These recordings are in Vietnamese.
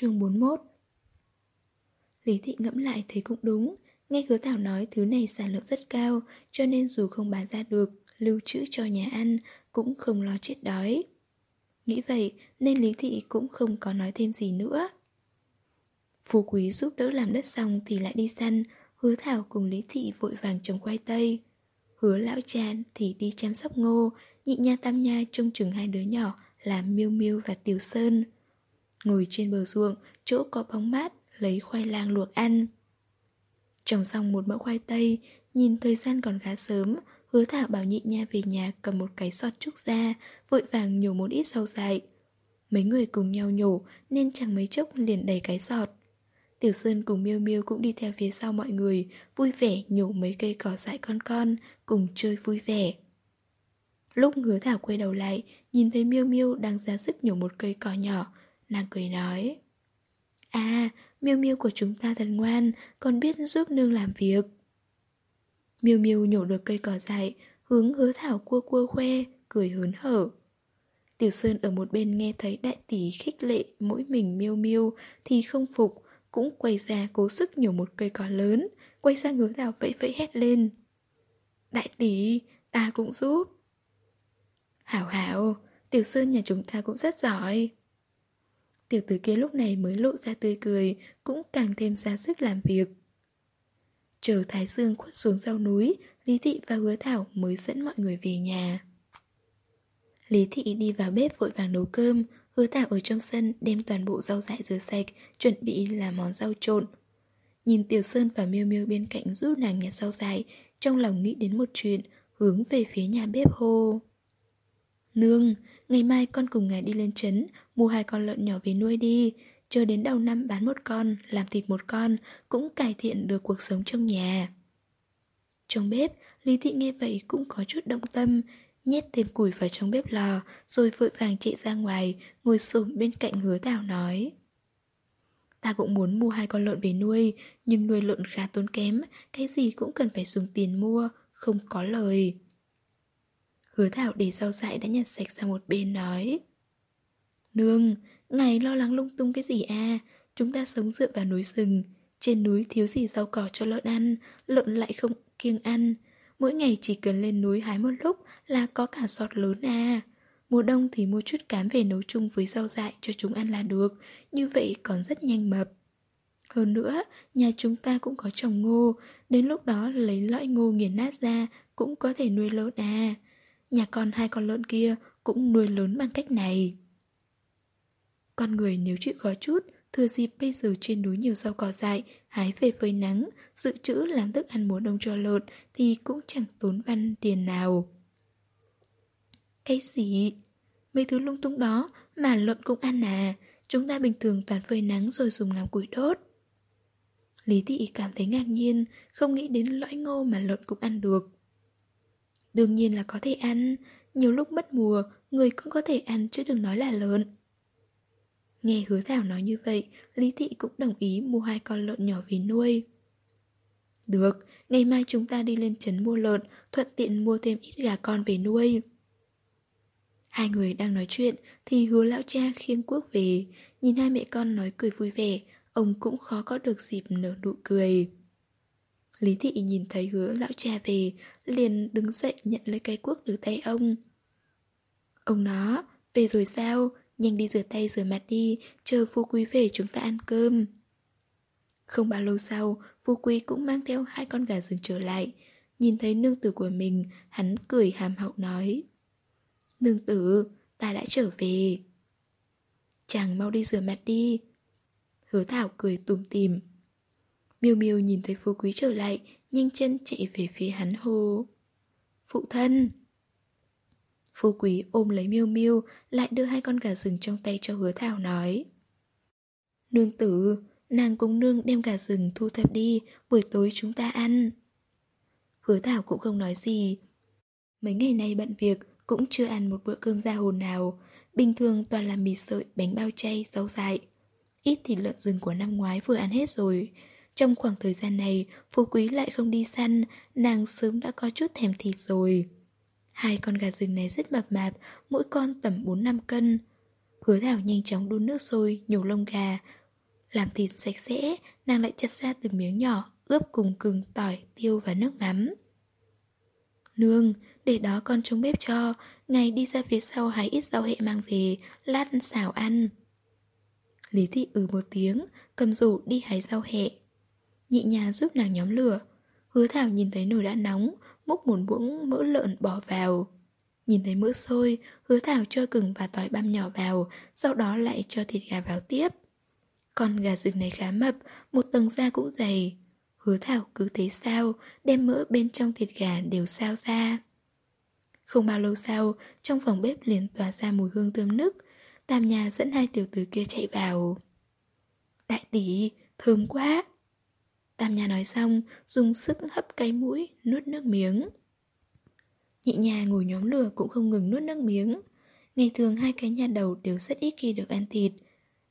Chương 41 Lý thị ngẫm lại thấy cũng đúng, Nghe hứa Thảo nói thứ này sản lượng rất cao, Cho nên dù không bán ra được, Lưu trữ cho nhà ăn Cũng không lo chết đói. Nghĩ vậy, nên Lý thị cũng không có nói thêm gì nữa. Phú quý giúp đỡ làm đất xong Thì lại đi săn, Hứa Thảo cùng Lý thị vội vàng trồng khoai tây. Hứa lão cha thì đi chăm sóc ngô, Nhị nha tam nha trông chừng hai đứa nhỏ Là Miêu Miêu và Tiểu Sơn. Ngồi trên bờ ruộng, Chỗ có bóng mát, Lấy khoai lang luộc ăn. Trồng xong một mẫu khoai tây, Nhìn thời gian còn khá sớm, Hứa thảo bảo nhị nha về nhà cầm một cái sọt trúc ra, Vội vàng nhổ một ít rau dại. Mấy người cùng nhau nhổ, Nên chẳng mấy chốc liền đầy cái sọt Tiểu Sơn cùng Miêu Miêu cũng đi theo phía sau mọi người, Vui vẻ nhổ mấy cây cỏ dại con con, Cùng chơi vui vẻ. Lúc hứa thảo quay đầu lại, Nhìn thấy Miêu Miêu đang ra sức nhổ một cây cỏ nhỏ Nàng cười nói À, Miêu Miêu của chúng ta thật ngoan Còn biết giúp nương làm việc Miêu Miêu nhổ được cây cỏ dại Hướng hứa thảo cua cua khoe Cười hớn hở Tiểu Sơn ở một bên nghe thấy đại tỷ khích lệ mỗi mình miêu miêu thì không phục, cũng quay ra cố sức nhổ một cây cỏ lớn, quay sang hứa thảo vẫy vẫy hét lên. Đại tỷ, ta cũng giúp. Hảo hảo, Tiểu Sơn nhà chúng ta cũng rất giỏi. Tiểu tử kia lúc này mới lộ ra tươi cười, cũng càng thêm ra sức làm việc. Chờ Thái Dương khuất xuống sau núi, Lý Thị và Hứa Thảo mới dẫn mọi người về nhà. Lý Thị đi vào bếp vội vàng nấu cơm, Hứa Thảo ở trong sân đem toàn bộ rau dại rửa sạch, chuẩn bị làm món rau trộn. Nhìn Tiểu Sơn và Miêu Miêu bên cạnh giúp nàng nhặt rau dại, trong lòng nghĩ đến một chuyện, hướng về phía nhà bếp hô. Nương, ngày mai con cùng ngài đi lên trấn, mua hai con lợn nhỏ về nuôi đi. Chờ đến đầu năm bán một con, làm thịt một con, cũng cải thiện được cuộc sống trong nhà. Trong bếp, Lý Thị nghe vậy cũng có chút động tâm, nhét thêm củi vào trong bếp lò, rồi vội vàng chạy ra ngoài, ngồi xuống bên cạnh hứa tảo nói. Ta cũng muốn mua hai con lợn về nuôi, nhưng nuôi lợn khá tốn kém, cái gì cũng cần phải dùng tiền mua, không có lời. Hứa thảo để rau dại đã nhặt sạch sang một bên nói. Nương, ngài lo lắng lung tung cái gì à? Chúng ta sống dựa vào núi rừng. Trên núi thiếu gì rau cỏ cho lợn ăn, lợn lại không kiêng ăn. Mỗi ngày chỉ cần lên núi hái một lúc là có cả sọt lớn à. Mùa đông thì mua chút cám về nấu chung với rau dại cho chúng ăn là được, như vậy còn rất nhanh mập. Hơn nữa, nhà chúng ta cũng có trồng ngô, đến lúc đó lấy lõi ngô nghiền nát ra cũng có thể nuôi lợn à. Nhà con hai con lợn kia cũng nuôi lớn bằng cách này. Con người nếu chịu khó chút, thừa dịp bây giờ trên núi nhiều rau cỏ dại, hái về phơi nắng, dự trữ làm thức ăn mùa đông cho lợn thì cũng chẳng tốn văn tiền nào. Cái gì? Mấy thứ lung tung đó mà lợn cũng ăn à? Chúng ta bình thường toàn phơi nắng rồi dùng làm củi đốt. Lý thị cảm thấy ngạc nhiên, không nghĩ đến lõi ngô mà lợn cũng ăn được. Đương nhiên là có thể ăn, nhiều lúc mất mùa, người cũng có thể ăn chứ đừng nói là lợn. Nghe hứa thảo nói như vậy, Lý Thị cũng đồng ý mua hai con lợn nhỏ về nuôi. Được, ngày mai chúng ta đi lên trấn mua lợn, thuận tiện mua thêm ít gà con về nuôi. Hai người đang nói chuyện thì hứa lão cha khiêng cuốc về, nhìn hai mẹ con nói cười vui vẻ, ông cũng khó có được dịp nở nụ cười. Lý thị nhìn thấy hứa lão cha về, liền đứng dậy nhận lấy cái cuốc từ tay ông. Ông nó, về rồi sao? Nhanh đi rửa tay rửa mặt đi, chờ phu quý về chúng ta ăn cơm. Không bao lâu sau, phu quý cũng mang theo hai con gà rừng trở lại. Nhìn thấy nương tử của mình, hắn cười hàm hậu nói. Nương tử, ta đã trở về. Chàng mau đi rửa mặt đi. Hứa thảo cười tùm tìm. Miêu Miêu nhìn thấy phú quý trở lại, nhanh chân chạy về phía hắn hô. Phụ thân! Phú quý ôm lấy Miêu Miêu, lại đưa hai con gà rừng trong tay cho hứa thảo nói. Nương tử, nàng cùng nương đem gà rừng thu thập đi, buổi tối chúng ta ăn. Hứa thảo cũng không nói gì. Mấy ngày nay bận việc, cũng chưa ăn một bữa cơm ra hồn nào. Bình thường toàn là mì sợi, bánh bao chay, rau dại. Ít thịt lợn rừng của năm ngoái vừa ăn hết rồi, trong khoảng thời gian này, Phú Quý lại không đi săn, nàng sớm đã có chút thèm thịt rồi. Hai con gà rừng này rất mập mạp, mỗi con tầm 4-5 cân. Hứa thảo nhanh chóng đun nước sôi, nhổ lông gà, Làm thịt sạch sẽ, nàng lại chặt ra từng miếng nhỏ, ướp cùng cừng, tỏi, tiêu và nước mắm. Nương, để đó con trông bếp cho, ngày đi ra phía sau hái ít rau hệ mang về, lát xào ăn. Lý thị ừ một tiếng, cầm rủ đi hái rau hẹ Nhị nhà giúp nàng nhóm lửa. Hứa thảo nhìn thấy nồi đã nóng, múc một muỗng mỡ lợn bỏ vào. Nhìn thấy mỡ sôi, hứa thảo cho gừng và tỏi băm nhỏ vào, sau đó lại cho thịt gà vào tiếp. Con gà rừng này khá mập, một tầng da cũng dày. Hứa thảo cứ thế sao, đem mỡ bên trong thịt gà đều sao ra. Không bao lâu sau, trong phòng bếp liền tỏa ra mùi hương thơm nức. Tam nhà dẫn hai tiểu tử kia chạy vào. Đại tỷ, thơm quá. Tam nhà nói xong, dùng sức hấp cái mũi, nuốt nước miếng. Nhị nhà ngồi nhóm lửa cũng không ngừng nuốt nước miếng. Ngày thường hai cái nhà đầu đều rất ít khi được ăn thịt.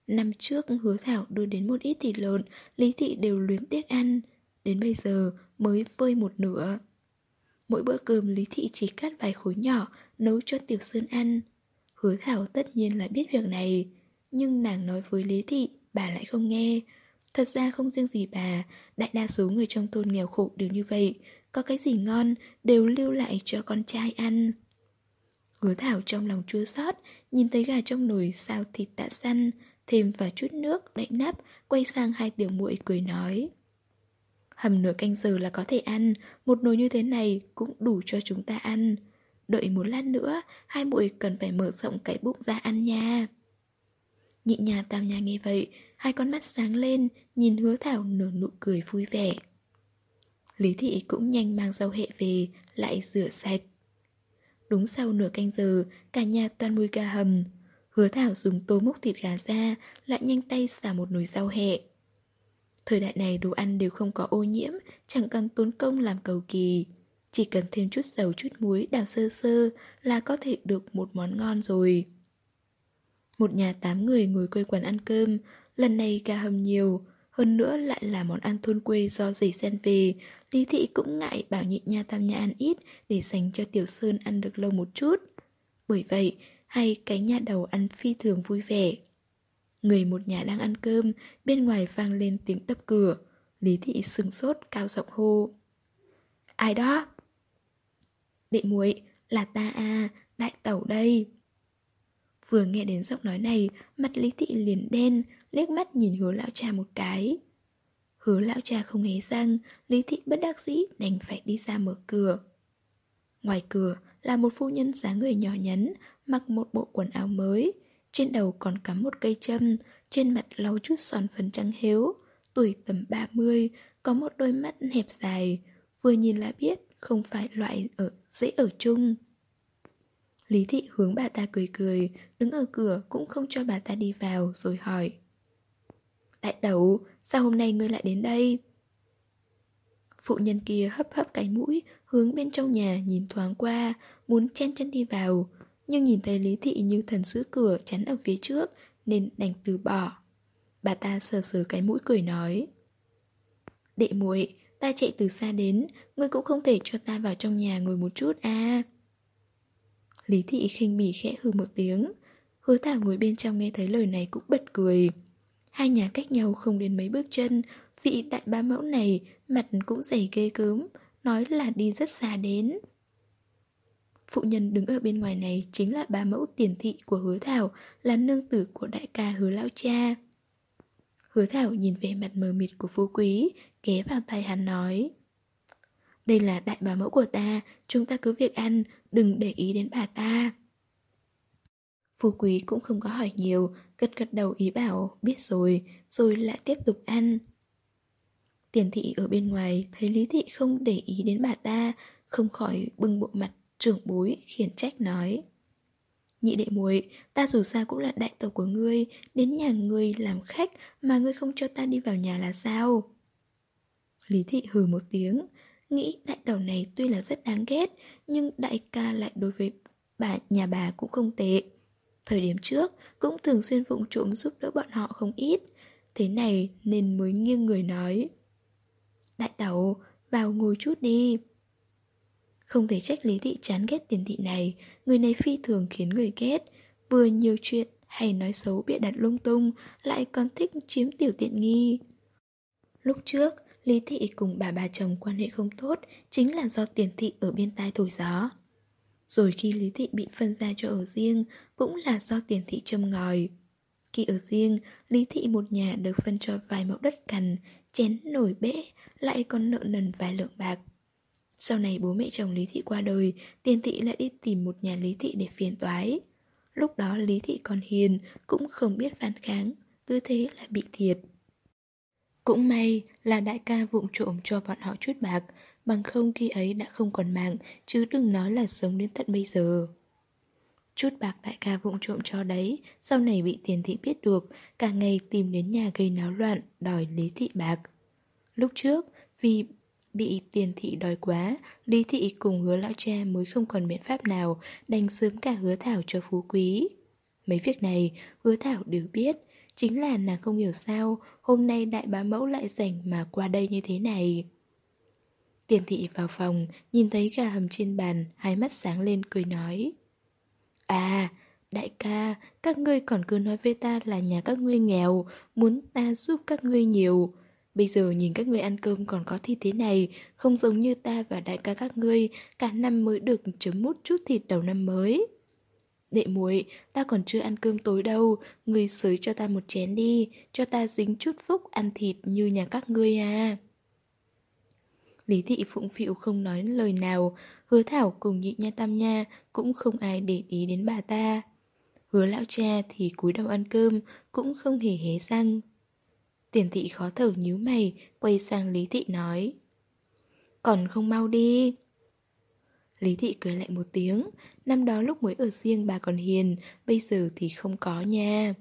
Năm trước hứa thảo đưa đến một ít thịt lợn, Lý Thị đều luyến tiếc ăn. Đến bây giờ mới vơi một nửa. Mỗi bữa cơm Lý Thị chỉ cắt vài khối nhỏ, nấu cho Tiểu Sơn ăn. Hứa thảo tất nhiên là biết việc này. Nhưng nàng nói với Lý Thị, bà lại không nghe. Thật ra không riêng gì bà, đại đa số người trong thôn nghèo khổ đều như vậy, có cái gì ngon đều lưu lại cho con trai ăn. Hứa thảo trong lòng chua xót, nhìn thấy gà trong nồi sao thịt đã săn, thêm vào chút nước, đậy nắp, quay sang hai tiểu muội cười nói. Hầm nửa canh giờ là có thể ăn, một nồi như thế này cũng đủ cho chúng ta ăn. Đợi một lát nữa, hai muội cần phải mở rộng cái bụng ra ăn nha. Nhị nhà tam nhà nghe vậy, hai con mắt sáng lên, nhìn hứa thảo nở nụ cười vui vẻ. Lý thị cũng nhanh mang rau hệ về, lại rửa sạch. Đúng sau nửa canh giờ, cả nhà toàn mùi gà hầm. Hứa thảo dùng tô múc thịt gà ra, lại nhanh tay xả một nồi rau hệ. Thời đại này đồ ăn đều không có ô nhiễm, chẳng cần tốn công làm cầu kỳ. Chỉ cần thêm chút dầu chút muối đào sơ sơ là có thể được một món ngon rồi. Một nhà tám người ngồi quây quần ăn cơm, lần này gà hầm nhiều, hơn nữa lại là món ăn thôn quê do dì sen về, Lý Thị cũng ngại bảo nhị nha tam nha ăn ít để dành cho Tiểu Sơn ăn được lâu một chút. Bởi vậy, hai cái nhà đầu ăn phi thường vui vẻ. Người một nhà đang ăn cơm, bên ngoài vang lên tiếng đập cửa. Lý Thị sừng sốt cao giọng hô. Ai đó? Đệ muội là ta à, đại tẩu đây. Vừa nghe đến giọng nói này, mặt Lý Thị liền đen, liếc mắt nhìn hứa lão cha một cái. Hứa lão cha không hề răng, Lý Thị bất đắc dĩ đành phải đi ra mở cửa. Ngoài cửa là một phu nhân dáng người nhỏ nhắn, mặc một bộ quần áo mới, trên đầu còn cắm một cây châm, trên mặt lau chút son phấn trắng hếu, tuổi tầm 30, có một đôi mắt hẹp dài, vừa nhìn là biết không phải loại ở dễ ở chung. Lý thị hướng bà ta cười cười, đứng ở cửa cũng không cho bà ta đi vào rồi hỏi. Đại tẩu, sao hôm nay ngươi lại đến đây? Phụ nhân kia hấp hấp cái mũi, hướng bên trong nhà nhìn thoáng qua, muốn chen chân đi vào, nhưng nhìn thấy Lý Thị như thần giữ cửa chắn ở phía trước, nên đành từ bỏ. Bà ta sờ sờ cái mũi cười nói. Đệ muội, ta chạy từ xa đến, ngươi cũng không thể cho ta vào trong nhà ngồi một chút à. Lý Thị khinh bỉ khẽ hừ một tiếng. Hứa Thảo ngồi bên trong nghe thấy lời này cũng bật cười. Hai nhà cách nhau không đến mấy bước chân, vị đại ba mẫu này mặt cũng dày ghê cớm nói là đi rất xa đến. Phụ nhân đứng ở bên ngoài này chính là ba mẫu tiền thị của hứa thảo, là nương tử của đại ca hứa lão cha. Hứa thảo nhìn về mặt mờ mịt của phú quý, ghé vào tay hắn nói. Đây là đại bà mẫu của ta, chúng ta cứ việc ăn, đừng để ý đến bà ta. Phú quý cũng không có hỏi nhiều, gật gật đầu ý bảo, biết rồi, rồi lại tiếp tục ăn. Tiền thị ở bên ngoài thấy Lý thị không để ý đến bà ta, không khỏi bưng bộ mặt trưởng bối khiển trách nói. Nhị đệ muội, ta dù sao cũng là đại tộc của ngươi, đến nhà ngươi làm khách mà ngươi không cho ta đi vào nhà là sao? Lý thị hừ một tiếng, nghĩ đại tàu này tuy là rất đáng ghét, nhưng đại ca lại đối với bà nhà bà cũng không tệ. Thời điểm trước cũng thường xuyên vụng trộm giúp đỡ bọn họ không ít, thế này nên mới nghiêng người nói. Đại tàu, vào ngồi chút đi. Không thể trách Lý Thị chán ghét tiền thị này, người này phi thường khiến người ghét, vừa nhiều chuyện, hay nói xấu bịa đặt lung tung, lại còn thích chiếm tiểu tiện nghi. Lúc trước, Lý Thị cùng bà bà chồng quan hệ không tốt chính là do tiền thị ở bên tai thổi gió. Rồi khi Lý Thị bị phân ra cho ở riêng cũng là do tiền thị châm ngòi. Khi ở riêng, Lý Thị một nhà được phân cho vài mẫu đất cằn, chén nổi bể, lại còn nợ nần vài lượng bạc. Sau này bố mẹ chồng Lý Thị qua đời, tiền thị lại đi tìm một nhà Lý Thị để phiền toái. Lúc đó Lý Thị còn hiền, cũng không biết phản kháng, cứ thế là bị thiệt. Cũng may là đại ca vụng trộm cho bọn họ chút bạc, bằng không khi ấy đã không còn mạng, chứ đừng nói là sống đến tận bây giờ. Chút bạc đại ca vụng trộm cho đấy, sau này bị tiền thị biết được, cả ngày tìm đến nhà gây náo loạn, đòi Lý Thị bạc. Lúc trước, vì bị tiền thị đòi quá, Lý Thị cùng hứa lão cha mới không còn biện pháp nào, đành sớm cả hứa thảo cho phú quý. Mấy việc này, hứa thảo đều biết, chính là nàng không hiểu sao, hôm nay đại bá mẫu lại rảnh mà qua đây như thế này. Tiền thị vào phòng, nhìn thấy gà hầm trên bàn, hai mắt sáng lên cười nói. À, đại ca, các ngươi còn cứ nói với ta là nhà các ngươi nghèo, muốn ta giúp các ngươi nhiều. Bây giờ nhìn các ngươi ăn cơm còn có thi thế này, không giống như ta và đại ca các ngươi, cả năm mới được chấm mút chút thịt đầu năm mới. Đệ muội, ta còn chưa ăn cơm tối đâu, ngươi sới cho ta một chén đi, cho ta dính chút phúc ăn thịt như nhà các ngươi à. Lý thị phụng phịu không nói lời nào, hứa thảo cùng nhị nha tam nha cũng không ai để ý đến bà ta. Hứa lão cha thì cúi đầu ăn cơm, cũng không hề hé răng. Tiền thị khó thở nhíu mày, quay sang Lý thị nói. Còn không mau đi. Lý thị cười lạnh một tiếng, năm đó lúc mới ở riêng bà còn hiền, bây giờ thì không có nha.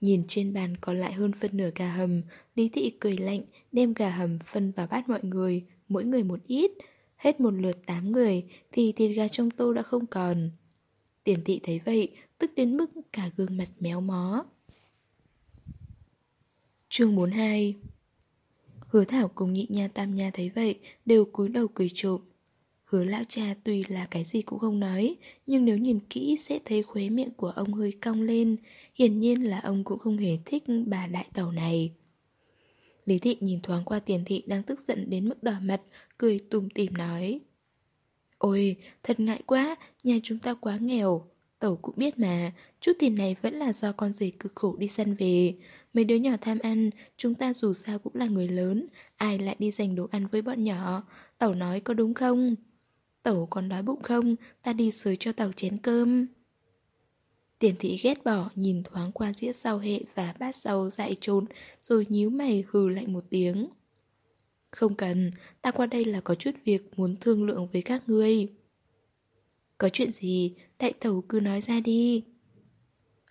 Nhìn trên bàn còn lại hơn phân nửa gà hầm, Lý thị cười lạnh, đem gà hầm phân vào bát mọi người, mỗi người một ít. Hết một lượt tám người thì thịt gà trong tô đã không còn. Tiền thị thấy vậy, tức đến mức cả gương mặt méo mó. Chương 42 Hứa Thảo cùng nhị nha tam nha thấy vậy, đều cúi đầu cười trộm. Hứa lão cha tuy là cái gì cũng không nói, nhưng nếu nhìn kỹ sẽ thấy khuế miệng của ông hơi cong lên, hiển nhiên là ông cũng không hề thích bà đại tàu này. Lý thị nhìn thoáng qua tiền thị đang tức giận đến mức đỏ mặt, cười tùm tìm nói. Ôi, thật ngại quá, nhà chúng ta quá nghèo. Tẩu cũng biết mà, chút tiền này vẫn là do con rể cực khổ đi săn về. Mấy đứa nhỏ tham ăn, chúng ta dù sao cũng là người lớn, ai lại đi giành đồ ăn với bọn nhỏ. Tẩu nói có đúng không? Tẩu còn đói bụng không? Ta đi sới cho tàu chén cơm. Tiền thị ghét bỏ nhìn thoáng qua dĩa rau hệ và bát rau dại trốn rồi nhíu mày hừ lạnh một tiếng. Không cần, ta qua đây là có chút việc muốn thương lượng với các ngươi. Có chuyện gì, đại tẩu cứ nói ra đi.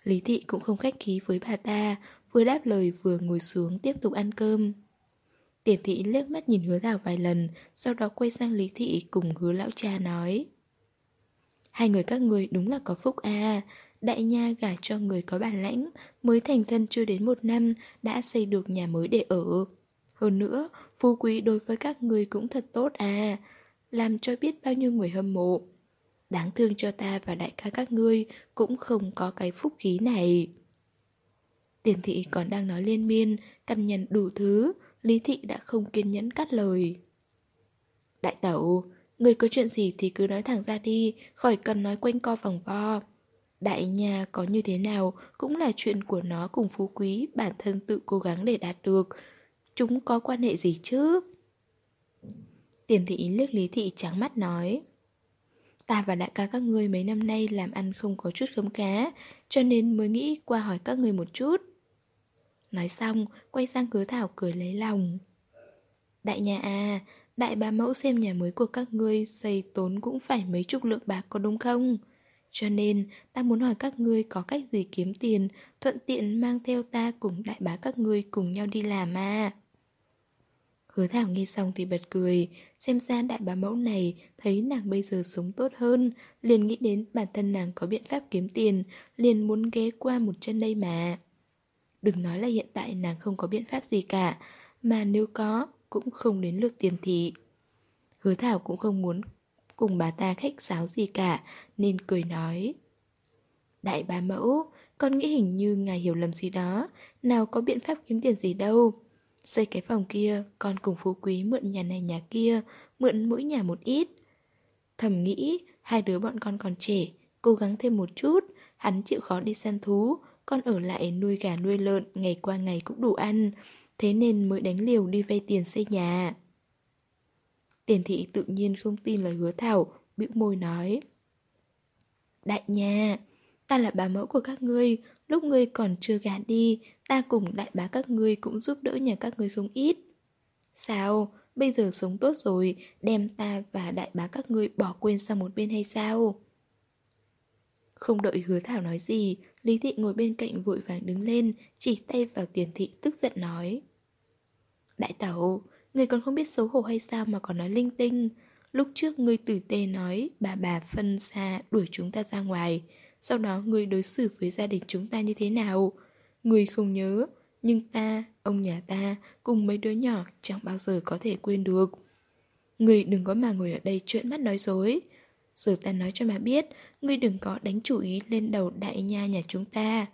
Lý thị cũng không khách khí với bà ta, vừa đáp lời vừa ngồi xuống tiếp tục ăn cơm. Tiền thị liếc mắt nhìn hứa thảo vài lần, sau đó quay sang Lý thị cùng hứa lão cha nói. Hai người các người đúng là có phúc à, đại nha gả cho người có bản lãnh, mới thành thân chưa đến một năm, đã xây được nhà mới để ở. Hơn nữa, phú quý đối với các người cũng thật tốt à, làm cho biết bao nhiêu người hâm mộ. Đáng thương cho ta và đại ca các ngươi cũng không có cái phúc khí này. Tiền thị còn đang nói liên miên, căn nhận đủ thứ, Lý thị đã không kiên nhẫn cắt lời. Đại tẩu, người có chuyện gì thì cứ nói thẳng ra đi, khỏi cần nói quanh co vòng vo. Đại nhà có như thế nào cũng là chuyện của nó cùng phú quý bản thân tự cố gắng để đạt được. Chúng có quan hệ gì chứ? Tiền thị liếc Lý thị trắng mắt nói. Ta và đại ca các ngươi mấy năm nay làm ăn không có chút khấm cá, cho nên mới nghĩ qua hỏi các ngươi một chút. Nói xong, quay sang hứa thảo cười lấy lòng. Đại nhà à, đại bá mẫu xem nhà mới của các ngươi xây tốn cũng phải mấy chục lượng bạc có đúng không? Cho nên, ta muốn hỏi các ngươi có cách gì kiếm tiền, thuận tiện mang theo ta cùng đại bá các ngươi cùng nhau đi làm à. Hứa Thảo nghe xong thì bật cười, xem ra đại bá mẫu này thấy nàng bây giờ sống tốt hơn, liền nghĩ đến bản thân nàng có biện pháp kiếm tiền, liền muốn ghé qua một chân đây mà. Đừng nói là hiện tại nàng không có biện pháp gì cả, mà nếu có, cũng không đến lượt tiền thị. Hứa Thảo cũng không muốn cùng bà ta khách sáo gì cả, nên cười nói. Đại bà mẫu, con nghĩ hình như ngài hiểu lầm gì đó, nào có biện pháp kiếm tiền gì đâu. Xây cái phòng kia, con cùng phú quý mượn nhà này nhà kia, mượn mỗi nhà một ít. Thầm nghĩ, hai đứa bọn con còn trẻ, cố gắng thêm một chút, hắn chịu khó đi săn thú, con ở lại nuôi gà nuôi lợn, ngày qua ngày cũng đủ ăn, thế nên mới đánh liều đi vay tiền xây nhà. Tiền thị tự nhiên không tin lời hứa thảo, bĩu môi nói. Đại nhà ta là bà mẫu của các ngươi, lúc ngươi còn chưa gà đi, ta cùng đại bá các ngươi cũng giúp đỡ nhà các ngươi không ít. Sao, bây giờ sống tốt rồi, đem ta và đại bá các ngươi bỏ quên sang một bên hay sao? Không đợi hứa thảo nói gì, Lý Thị ngồi bên cạnh vội vàng đứng lên, chỉ tay vào tiền thị tức giận nói. Đại tẩu, người còn không biết xấu hổ hay sao mà còn nói linh tinh. Lúc trước ngươi tử tê nói bà bà phân xa đuổi chúng ta ra ngoài. Sau đó ngươi đối xử với gia đình chúng ta như thế nào? Ngươi không nhớ, nhưng ta, ông nhà ta, cùng mấy đứa nhỏ chẳng bao giờ có thể quên được. Ngươi đừng có mà ngồi ở đây chuyện mắt nói dối. Giờ ta nói cho mà biết, ngươi đừng có đánh chủ ý lên đầu đại nha nhà chúng ta.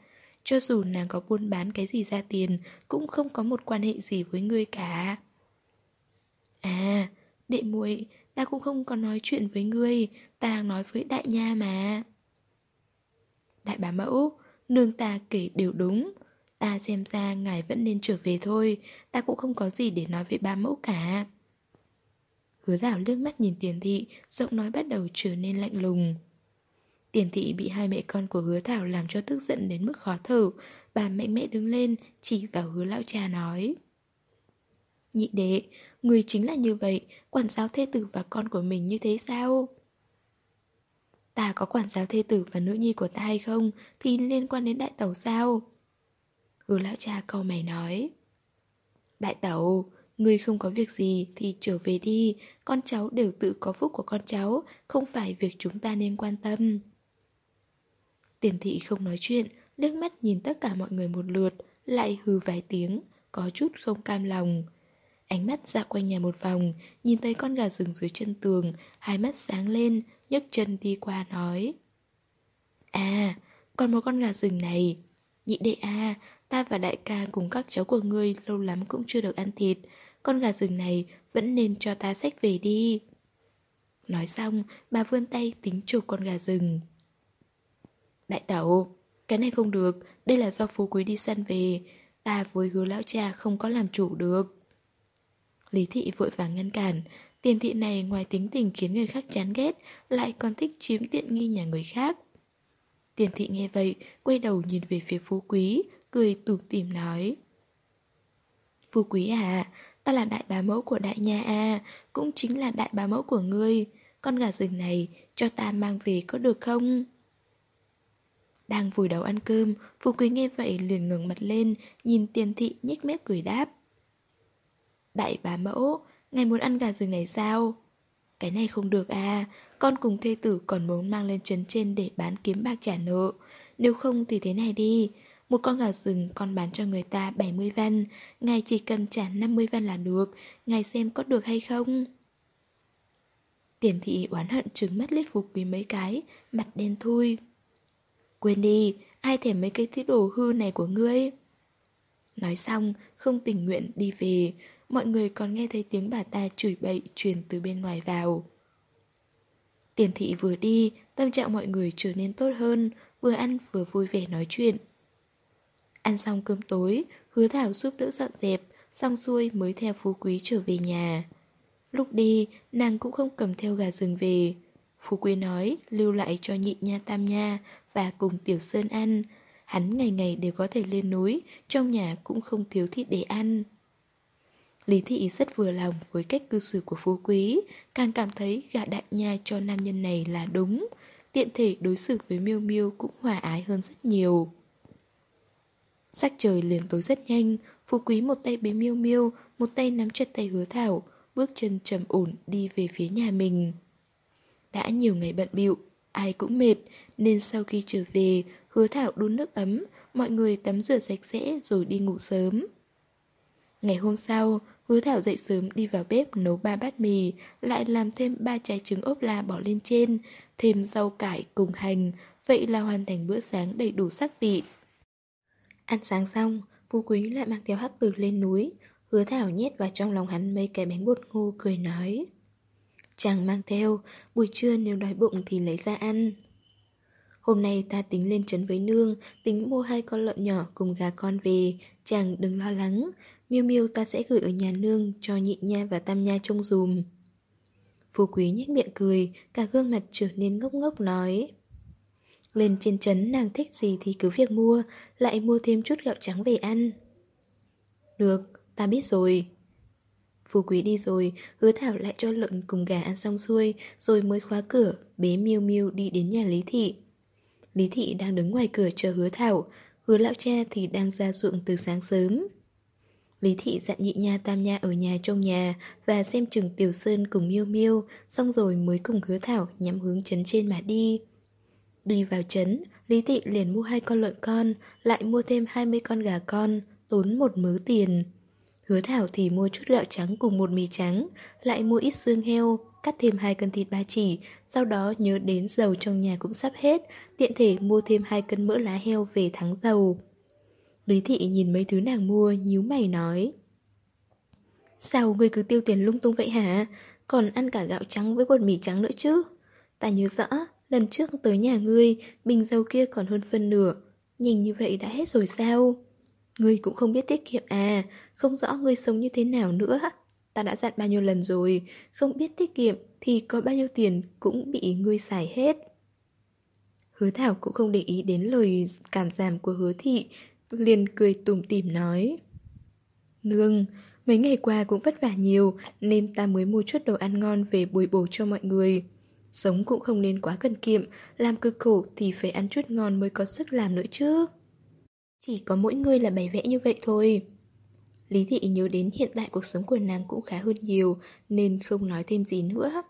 Cho dù nàng có buôn bán cái gì ra tiền, cũng không có một quan hệ gì với ngươi cả. À, đệ muội, ta cũng không có nói chuyện với ngươi, ta đang nói với đại nha mà. Đại bà mẫu, nương ta kể đều đúng. Ta xem ra ngài vẫn nên trở về thôi, ta cũng không có gì để nói với ba mẫu cả. Hứa đảo lướt mắt nhìn tiền thị, giọng nói bắt đầu trở nên lạnh lùng. Tiền thị bị hai mẹ con của hứa thảo làm cho tức giận đến mức khó thở. Bà mạnh mẽ đứng lên, chỉ vào hứa lão cha nói. Nhị đệ, người chính là như vậy, quản giáo thê tử và con của mình như thế sao? Ta có quản giáo thê tử và nữ nhi của ta hay không thì liên quan đến đại tẩu sao? Hứa lão cha câu mày nói. Đại tẩu, Người không có việc gì thì trở về đi. Con cháu đều tự có phúc của con cháu, Không phải việc chúng ta nên quan tâm. Tiền thị không nói chuyện, liếc mắt nhìn tất cả mọi người một lượt, Lại hừ vài tiếng, Có chút không cam lòng. Ánh mắt dạo quanh nhà một vòng, Nhìn thấy con gà rừng dưới chân tường, Hai mắt sáng lên, nhấc chân đi qua nói. À Còn một con gà rừng này. Nhị đệ à Ta và đại ca cùng các cháu của ngươi Lâu lắm cũng chưa được ăn thịt con gà rừng này vẫn nên cho ta xách về đi. Nói xong, bà vươn tay tính chụp con gà rừng. Đại tẩu, cái này không được, đây là do phú quý đi săn về, ta với hứa lão cha không có làm chủ được. Lý thị vội vàng ngăn cản, tiền thị này ngoài tính tình khiến người khác chán ghét, lại còn thích chiếm tiện nghi nhà người khác. Tiền thị nghe vậy, quay đầu nhìn về phía phú quý, cười tủm tỉm nói. Phú quý à, Ta là đại bá mẫu của đại nhà A Cũng chính là đại bá mẫu của ngươi Con gà rừng này, cho ta mang về có được không? Đang vùi đầu ăn cơm Phú Quý nghe vậy liền ngừng mặt lên, Nhìn tiền thị nhếch mép cười đáp Đại bá mẫu, Ngài muốn ăn gà rừng này sao? Cái này không được à Con cùng thê tử còn muốn mang lên trấn trên Để bán kiếm bạc trả nợ Nếu không thì thế này đi một con gà rừng con bán cho người ta 70 văn. Ngài chỉ cần trả 50 văn là được. Ngài xem có được hay không. Tiền thị oán hận trừng mắt lít phục quý mấy cái, Mặt đen thui. Quên đi, Ai thèm mấy cái thứ đồ hư này của ngươi? Nói xong, Không tình nguyện đi về. Mọi người còn nghe thấy tiếng bà ta chửi bậy Truyền từ bên ngoài vào. Tiền thị vừa đi, Tâm trạng mọi người trở nên tốt hơn. Vừa ăn, vừa vui vẻ nói chuyện. Ăn xong cơm tối, hứa thảo giúp đỡ dọn dẹp, xong xuôi mới theo phú quý trở về nhà. Lúc đi, nàng cũng không cầm theo gà rừng về. Phú quý nói lưu lại cho nhị nha tam nha và cùng tiểu sơn ăn. Hắn ngày ngày đều có thể lên núi, trong nhà cũng không thiếu thịt để ăn. Lý thị rất vừa lòng với cách cư xử của phú quý, càng cảm thấy gà đại nha cho nam nhân này là đúng. Tiện thể đối xử với miêu miêu cũng hòa ái hơn rất nhiều. Sắc trời liền tối rất nhanh, Phú Quý một tay bế miêu miêu, một tay nắm chặt tay hứa thảo, bước chân trầm ổn đi về phía nhà mình. Đã nhiều ngày bận bịu, ai cũng mệt, nên sau khi trở về, hứa thảo đun nước ấm, mọi người tắm rửa sạch sẽ rồi đi ngủ sớm. Ngày hôm sau, hứa thảo dậy sớm đi vào bếp nấu ba bát mì, lại làm thêm ba trái trứng ốp la bỏ lên trên, thêm rau cải cùng hành, vậy là hoàn thành bữa sáng đầy đủ sắc vị. Ăn sáng xong, Phú Quý lại mang theo hắc tử lên núi, hứa thảo nhét vào trong lòng hắn mấy cái bánh bột ngô cười nói. Chàng mang theo, buổi trưa nếu đói bụng thì lấy ra ăn. Hôm nay ta tính lên trấn với nương, tính mua hai con lợn nhỏ cùng gà con về, chàng đừng lo lắng. Miêu miêu ta sẽ gửi ở nhà nương cho nhị nha và tam nha trông dùm. Phú quý nhếch miệng cười, cả gương mặt trở nên ngốc ngốc nói. Lên trên trấn nàng thích gì thì cứ việc mua, lại mua thêm chút gạo trắng về ăn. Được, ta biết rồi. Phú quý đi rồi, hứa thảo lại cho lợn cùng gà ăn xong xuôi, rồi mới khóa cửa, bế miêu miêu đi đến nhà Lý Thị. Lý Thị đang đứng ngoài cửa chờ hứa thảo, hứa lão cha thì đang ra ruộng từ sáng sớm. Lý Thị dặn nhị nha tam nha ở nhà trong nhà và xem chừng Tiểu Sơn cùng Miêu Miêu, xong rồi mới cùng hứa thảo nhắm hướng chấn trên mà đi. Đi vào chấn, Lý Thị liền mua hai con lợn con, lại mua thêm 20 con gà con, tốn một mớ tiền. Hứa thảo thì mua chút gạo trắng cùng một mì trắng, lại mua ít xương heo, cắt thêm hai cân thịt ba chỉ, sau đó nhớ đến dầu trong nhà cũng sắp hết, tiện thể mua thêm hai cân mỡ lá heo về thắng dầu. Lý thị nhìn mấy thứ nàng mua, nhíu mày nói. Sao ngươi cứ tiêu tiền lung tung vậy hả? Còn ăn cả gạo trắng với bột mì trắng nữa chứ? Ta nhớ rõ, lần trước tới nhà ngươi, bình dầu kia còn hơn phân nửa. Nhìn như vậy đã hết rồi sao? Ngươi cũng không biết tiết kiệm à, không rõ ngươi sống như thế nào nữa. Ta đã dặn bao nhiêu lần rồi, không biết tiết kiệm thì có bao nhiêu tiền cũng bị ngươi xài hết. Hứa Thảo cũng không để ý đến lời cảm giảm của hứa thị, liền cười tủm tỉm nói. Nương, mấy ngày qua cũng vất vả nhiều nên ta mới mua chút đồ ăn ngon về bồi bổ cho mọi người. Sống cũng không nên quá cần kiệm, làm cực khổ thì phải ăn chút ngon mới có sức làm nữa chứ. Chỉ có mỗi người là bày vẽ như vậy thôi. Lý Thị nhớ đến hiện tại cuộc sống của nàng cũng khá hơn nhiều nên không nói thêm gì nữa.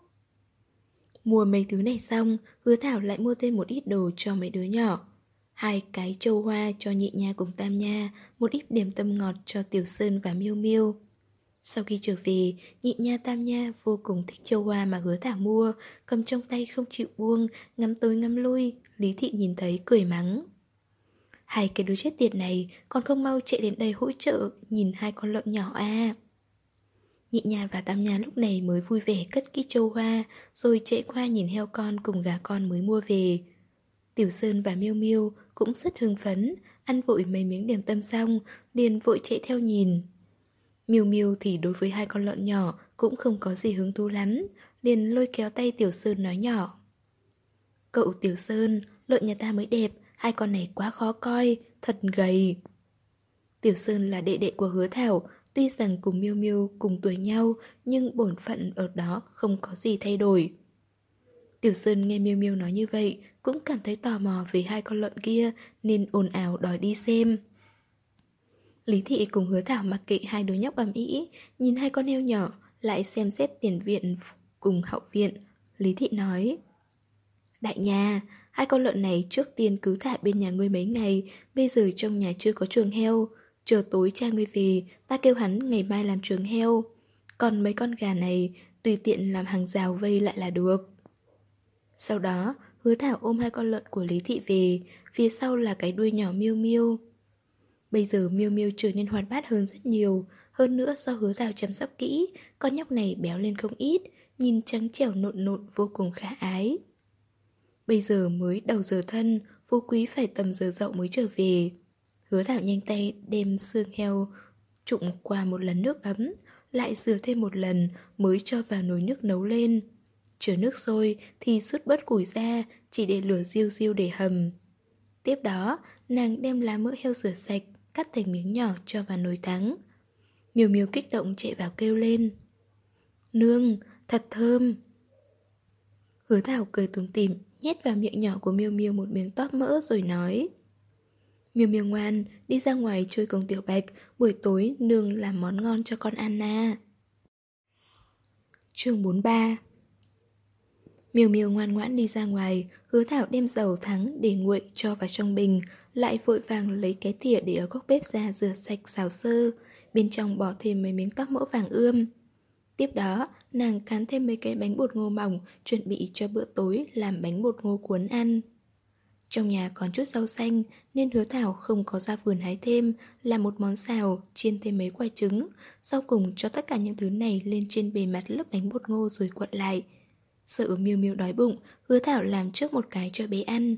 Mua mấy thứ này xong, hứa Thảo lại mua thêm một ít đồ cho mấy đứa nhỏ. Hai cái châu hoa cho nhị nha cùng tam nha, một ít điểm tâm ngọt cho Tiểu Sơn và Miêu Miêu. Sau khi trở về, nhị nha tam nha vô cùng thích châu hoa mà hứa thả mua, cầm trong tay không chịu buông, ngắm tới ngắm lui, Lý Thị nhìn thấy cười mắng. Hai cái đứa chết tiệt này còn không mau chạy đến đây hỗ trợ nhìn hai con lợn nhỏ à. Nhị nha và tam nha lúc này mới vui vẻ cất kỹ châu hoa, rồi chạy qua nhìn heo con cùng gà con mới mua về. Tiểu Sơn và Miêu Miêu cũng rất hưng phấn, ăn vội mấy miếng điểm tâm xong, liền vội chạy theo nhìn. Miêu Miêu thì đối với hai con lợn nhỏ cũng không có gì hứng thú lắm, liền lôi kéo tay Tiểu Sơn nói nhỏ. Cậu Tiểu Sơn, lợn nhà ta mới đẹp, hai con này quá khó coi, thật gầy. Tiểu Sơn là đệ đệ của hứa thảo, tuy rằng cùng Miêu Miêu cùng tuổi nhau, nhưng bổn phận ở đó không có gì thay đổi. Tiểu Sơn nghe Miêu Miêu nói như vậy, cũng cảm thấy tò mò về hai con lợn kia nên ồn ào đòi đi xem. Lý Thị cùng hứa thảo mặc kệ hai đứa nhóc ầm ĩ, nhìn hai con heo nhỏ, lại xem xét tiền viện cùng hậu viện. Lý Thị nói, Đại nhà, hai con lợn này trước tiên cứ thả bên nhà ngươi mấy ngày, bây giờ trong nhà chưa có chuồng heo. Chờ tối cha ngươi về, ta kêu hắn ngày mai làm chuồng heo. Còn mấy con gà này, tùy tiện làm hàng rào vây lại là được. Sau đó, hứa thảo ôm hai con lợn của Lý Thị về, phía sau là cái đuôi nhỏ miêu miêu. Bây giờ miêu miêu trở nên hoạt bát hơn rất nhiều, hơn nữa do hứa thảo chăm sóc kỹ, con nhóc này béo lên không ít, nhìn trắng trẻo nộn nộn vô cùng khả ái. Bây giờ mới đầu giờ thân, vô quý phải tầm giờ dậu mới trở về. Hứa thảo nhanh tay đem xương heo trụng qua một lần nước ấm, lại rửa thêm một lần mới cho vào nồi nước nấu lên. Chờ nước sôi thì rút bớt củi ra, chỉ để lửa riêu riêu để hầm. Tiếp đó, nàng đem lá mỡ heo rửa sạch, cắt thành miếng nhỏ cho vào nồi thắng. Miêu miêu kích động chạy vào kêu lên. Nương, thật thơm. Hứa thảo cười tủm tỉm, nhét vào miệng nhỏ của miêu miêu một miếng tóp mỡ rồi nói. Miêu miêu ngoan, đi ra ngoài chơi cùng tiểu bạch, buổi tối nương làm món ngon cho con ăn na Chương 43 Miêu miêu ngoan ngoãn đi ra ngoài, hứa thảo đem dầu thắng để nguội cho vào trong bình, lại vội vàng lấy cái thìa để ở góc bếp ra rửa sạch xào sơ, bên trong bỏ thêm mấy miếng tóc mỡ vàng ươm. Tiếp đó, nàng cán thêm mấy cái bánh bột ngô mỏng, chuẩn bị cho bữa tối làm bánh bột ngô cuốn ăn. Trong nhà còn chút rau xanh nên hứa thảo không có ra vườn hái thêm, làm một món xào, chiên thêm mấy quả trứng, sau cùng cho tất cả những thứ này lên trên bề mặt lớp bánh bột ngô rồi quật lại. Sợ miêu miêu đói bụng, hứa thảo làm trước một cái cho bé ăn.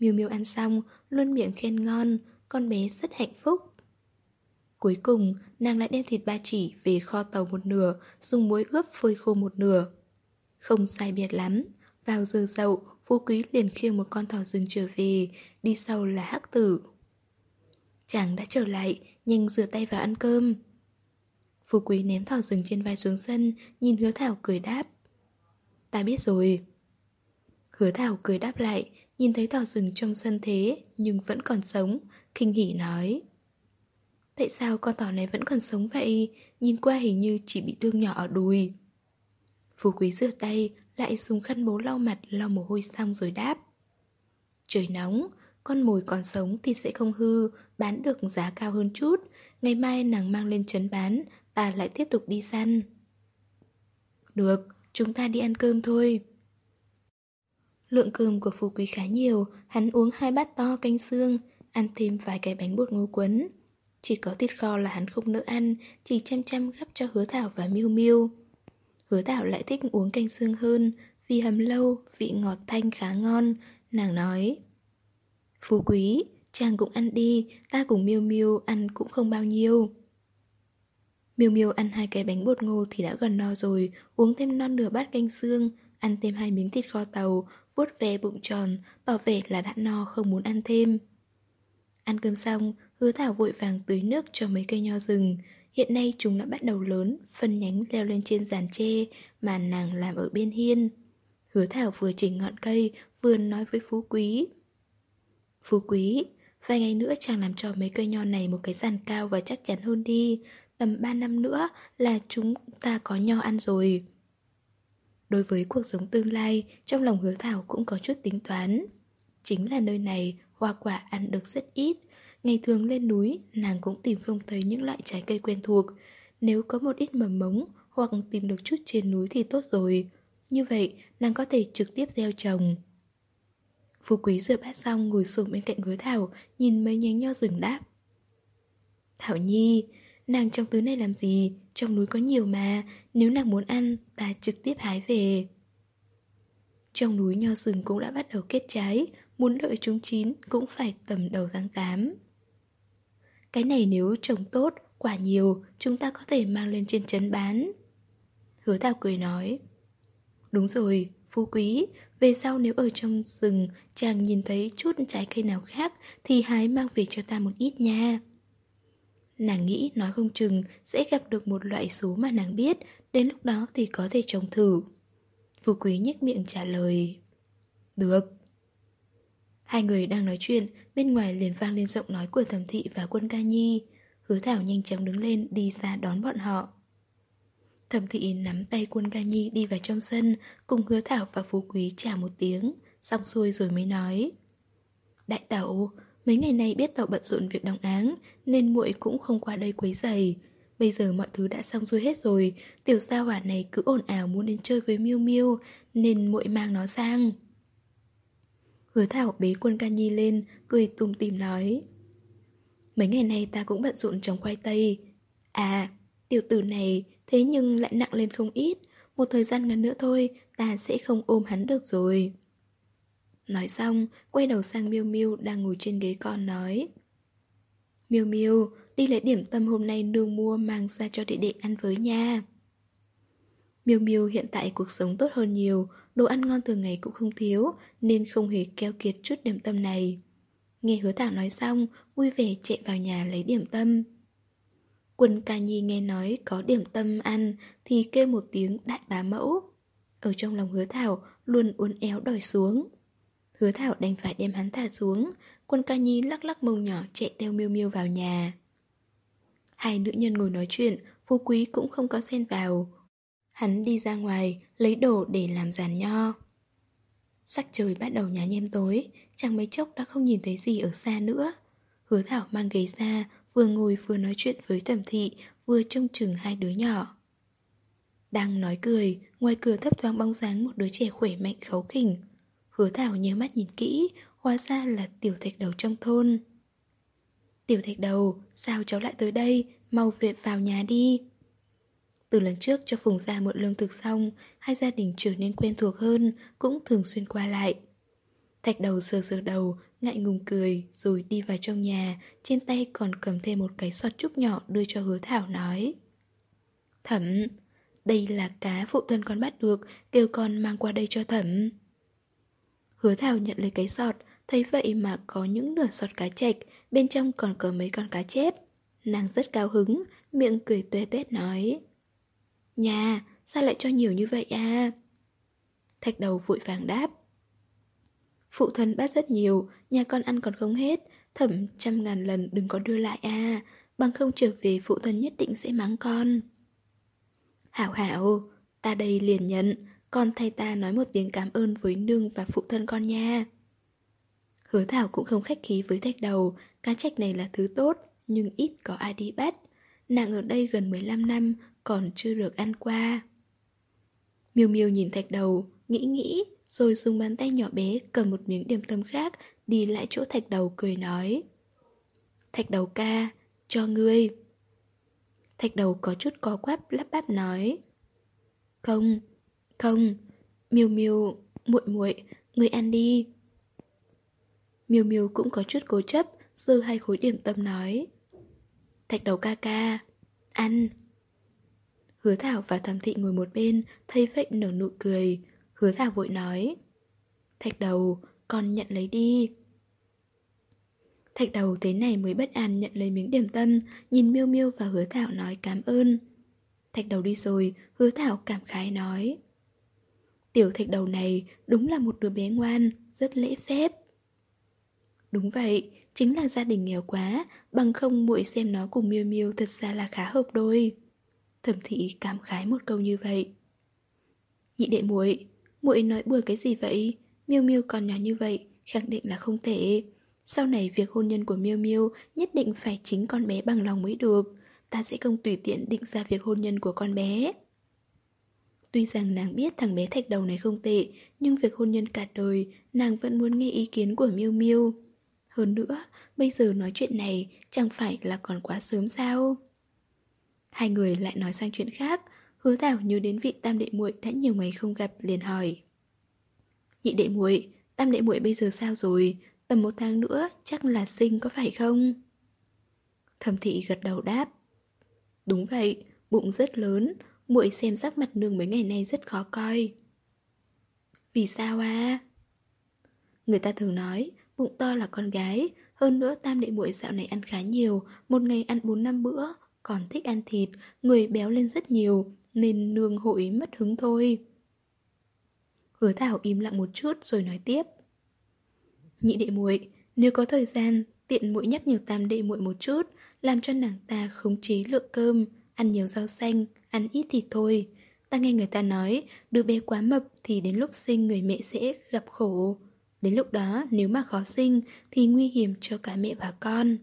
Miêu miêu ăn xong, luôn miệng khen ngon, con bé rất hạnh phúc. Cuối cùng, nàng lại đem thịt ba chỉ về kho tàu một nửa, dùng muối ướp phơi khô một nửa. Không sai biệt lắm, vào giờ dậu, Phú Quý liền khiêng một con thỏ rừng trở về, đi sau là hắc tử. Chàng đã trở lại, nhanh rửa tay vào ăn cơm. Phú Quý ném thỏ rừng trên vai xuống sân, nhìn hứa thảo cười đáp. Ta biết rồi. Hứa thảo cười đáp lại, nhìn thấy thỏ rừng trong sân thế, nhưng vẫn còn sống, kinh hỉ nói. Tại sao con thỏ này vẫn còn sống vậy? Nhìn qua hình như chỉ bị thương nhỏ ở đùi. Phú Quý rửa tay, lại dùng khăn bố lau mặt lau mồ hôi xong rồi đáp. Trời nóng, con mồi còn sống thì sẽ không hư, bán được giá cao hơn chút. Ngày mai nàng mang lên trấn bán, ta lại tiếp tục đi săn. Được, chúng ta đi ăn cơm thôi. Lượng cơm của Phú Quý khá nhiều, hắn uống hai bát to canh xương, ăn thêm vài cái bánh bột ngô quấn. Chỉ có thịt kho là hắn không nỡ ăn, chỉ chăm chăm gắp cho hứa thảo và miêu miêu. Hứa thảo lại thích uống canh xương hơn, vì hầm lâu, vị ngọt thanh khá ngon. Nàng nói, Phú quý, chàng cũng ăn đi, ta cùng miêu miêu ăn cũng không bao nhiêu. Miêu miêu ăn hai cái bánh bột ngô thì đã gần no rồi, uống thêm non nửa bát canh xương, ăn thêm hai miếng thịt kho tàu, vuốt ve bụng tròn, tỏ vẻ là đã no không muốn ăn thêm. Ăn cơm xong, hứa thảo vội vàng tưới nước cho mấy cây nho rừng. Hiện nay chúng đã bắt đầu lớn, phân nhánh leo lên trên giàn tre mà nàng làm ở bên hiên. Hứa thảo vừa chỉnh ngọn cây, vừa nói với Phú Quý. Phú Quý, vài ngày nữa chàng làm cho mấy cây nho này một cái giàn cao và chắc chắn hơn đi. Tầm 3 năm nữa là chúng ta có nho ăn rồi. Đối với cuộc sống tương lai, trong lòng hứa thảo cũng có chút tính toán. Chính là nơi này, hoa quả ăn được rất ít. Ngày thường lên núi, nàng cũng tìm không thấy những loại trái cây quen thuộc. Nếu có một ít mầm mống hoặc tìm được chút trên núi thì tốt rồi. Như vậy, nàng có thể trực tiếp gieo trồng. Phú Quý rửa bát xong ngồi xuống bên cạnh hứa Thảo, nhìn mấy nhánh nho rừng đáp. Thảo Nhi, nàng trong tứ này làm gì? Trong núi có nhiều mà, nếu nàng muốn ăn, ta trực tiếp hái về. Trong núi nho rừng cũng đã bắt đầu kết trái, muốn đợi chúng chín cũng phải tầm đầu tháng 8. Cái này nếu trồng tốt, quả nhiều, chúng ta có thể mang lên trên trấn bán. Hứa Thảo cười nói. Đúng rồi, phú quý, về sau nếu ở trong rừng chàng nhìn thấy chút trái cây nào khác thì hái mang về cho ta một ít nha. Nàng nghĩ nói không chừng sẽ gặp được một loại số mà nàng biết, đến lúc đó thì có thể trồng thử. Phú quý nhếch miệng trả lời. Được. Hai người đang nói chuyện, bên ngoài liền vang lên giọng nói của thẩm thị và quân ca nhi. Hứa Thảo nhanh chóng đứng lên đi ra đón bọn họ. Thẩm thị nắm tay quân ca nhi đi vào trong sân, cùng hứa Thảo và Phú Quý chào một tiếng, xong xuôi rồi mới nói. Đại tẩu, mấy ngày nay biết tàu bận rộn việc đóng áng, nên muội cũng không qua đây quấy giày. Bây giờ mọi thứ đã xong xuôi hết rồi, tiểu gia hỏa này cứ ồn ào muốn đến chơi với Miêu Miêu, nên muội mang nó sang. Hứa Thảo bế quân ca nhi lên, cười tùm tìm nói. Mấy ngày nay ta cũng bận rộn trồng khoai tây. À, tiểu tử này thế nhưng lại nặng lên không ít. Một thời gian ngắn nữa thôi, ta sẽ không ôm hắn được rồi. Nói xong, quay đầu sang Miêu Miêu đang ngồi trên ghế con nói. Miêu Miêu, đi lấy điểm tâm hôm nay nương mua mang ra cho đệ đệ ăn với nha. Miêu Miêu hiện tại cuộc sống tốt hơn nhiều, đồ ăn ngon thường ngày cũng không thiếu, nên không hề keo kiệt chút điểm tâm này. Nghe hứa thảo nói xong, vui vẻ chạy vào nhà lấy điểm tâm. Quân ca nhi nghe nói có điểm tâm ăn thì kêu một tiếng đại bá mẫu. Ở trong lòng hứa thảo luôn uốn éo đòi xuống. Hứa thảo đành phải đem hắn thả xuống, quân ca nhi lắc lắc mông nhỏ chạy theo miêu miêu vào nhà. Hai nữ nhân ngồi nói chuyện, phú quý cũng không có xen vào, Hắn đi ra ngoài, lấy đồ để làm giàn nho. Sắc trời bắt đầu nhá nhem tối, chẳng mấy chốc đã không nhìn thấy gì ở xa nữa. Hứa Thảo mang ghế ra, vừa ngồi vừa nói chuyện với thẩm thị, vừa trông chừng hai đứa nhỏ. Đang nói cười, ngoài cửa thấp thoáng bóng dáng một đứa trẻ khỏe mạnh khấu khỉnh. Hứa Thảo nhớ mắt nhìn kỹ, hóa ra là tiểu thạch đầu trong thôn. Tiểu thạch đầu, sao cháu lại tới đây, mau về vào nhà đi. Từ lần trước cho Phùng Gia mượn lương thực xong, hai gia đình trở nên quen thuộc hơn, cũng thường xuyên qua lại. Thạch đầu sờ sờ đầu, ngại ngùng cười, rồi đi vào trong nhà, trên tay còn cầm thêm một cái sọt trúc nhỏ đưa cho hứa thảo nói. Thẩm, đây là cá phụ thân con bắt được, kêu con mang qua đây cho thẩm. Hứa thảo nhận lấy cái sọt, thấy vậy mà có những nửa sọt cá chạch, bên trong còn có mấy con cá chép. Nàng rất cao hứng, miệng cười tuê tét nói. Nhà, sao lại cho nhiều như vậy à? Thạch đầu vội vàng đáp. Phụ thân bắt rất nhiều, nhà con ăn còn không hết, thẩm trăm ngàn lần đừng có đưa lại à, bằng không trở về phụ thân nhất định sẽ mắng con. Hảo hảo, ta đây liền nhận, con thay ta nói một tiếng cảm ơn với nương và phụ thân con nha. Hứa Thảo cũng không khách khí với thạch đầu, cá trạch này là thứ tốt, nhưng ít có ai đi bắt. Nàng ở đây gần 15 năm, còn chưa được ăn qua. Miêu Miêu nhìn thạch đầu, nghĩ nghĩ, rồi dùng bàn tay nhỏ bé cầm một miếng điểm tâm khác, đi lại chỗ thạch đầu cười nói. Thạch đầu ca, cho ngươi. Thạch đầu có chút có quắp lắp bắp nói. Không, không, Miêu Miêu, muội muội, người ăn đi. Miêu Miêu cũng có chút cố chấp, dư hai khối điểm tâm nói. Thạch đầu ca ca, ăn. Hứa Thảo và Thẩm Thị ngồi một bên, thấy vậy nở nụ cười. Hứa Thảo vội nói. Thạch đầu, con nhận lấy đi. Thạch đầu thế này mới bất an nhận lấy miếng điểm tâm, nhìn Miêu Miêu và Hứa Thảo nói cảm ơn. Thạch đầu đi rồi, Hứa Thảo cảm khái nói. Tiểu thạch đầu này đúng là một đứa bé ngoan, rất lễ phép. Đúng vậy, chính là gia đình nghèo quá, bằng không muội xem nó cùng Miêu Miêu thật ra là khá hợp đôi. Thẩm thị cảm khái một câu như vậy. Nhị đệ muội, muội nói bừa cái gì vậy? Miêu Miêu còn nhỏ như vậy, khẳng định là không thể. Sau này việc hôn nhân của Miêu Miêu nhất định phải chính con bé bằng lòng mới được. Ta sẽ không tùy tiện định ra việc hôn nhân của con bé. Tuy rằng nàng biết thằng bé thạch đầu này không tệ, nhưng việc hôn nhân cả đời, nàng vẫn muốn nghe ý kiến của Miêu Miêu. Hơn nữa, bây giờ nói chuyện này chẳng phải là còn quá sớm sao? Hai người lại nói sang chuyện khác, hứa thảo nhớ đến vị tam đệ muội đã nhiều ngày không gặp liền hỏi. Nhị đệ muội, tam đệ muội bây giờ sao rồi? Tầm một tháng nữa chắc là sinh có phải không? Thẩm thị gật đầu đáp. Đúng vậy, bụng rất lớn, muội xem sắc mặt nương mấy ngày nay rất khó coi. Vì sao à? Người ta thường nói, bụng to là con gái, hơn nữa tam đệ muội dạo này ăn khá nhiều, một ngày ăn 4 năm bữa, còn thích ăn thịt, người béo lên rất nhiều, nên nương hội mất hứng thôi. Hứa Thảo im lặng một chút rồi nói tiếp. Nhị đệ muội, nếu có thời gian, tiện muội nhắc nhở tam đệ muội một chút, làm cho nàng ta khống chế lượng cơm, ăn nhiều rau xanh, ăn ít thịt thôi. Ta nghe người ta nói, đứa bé quá mập thì đến lúc sinh người mẹ sẽ gặp khổ. Đến lúc đó nếu mà khó sinh thì nguy hiểm cho cả mẹ và con.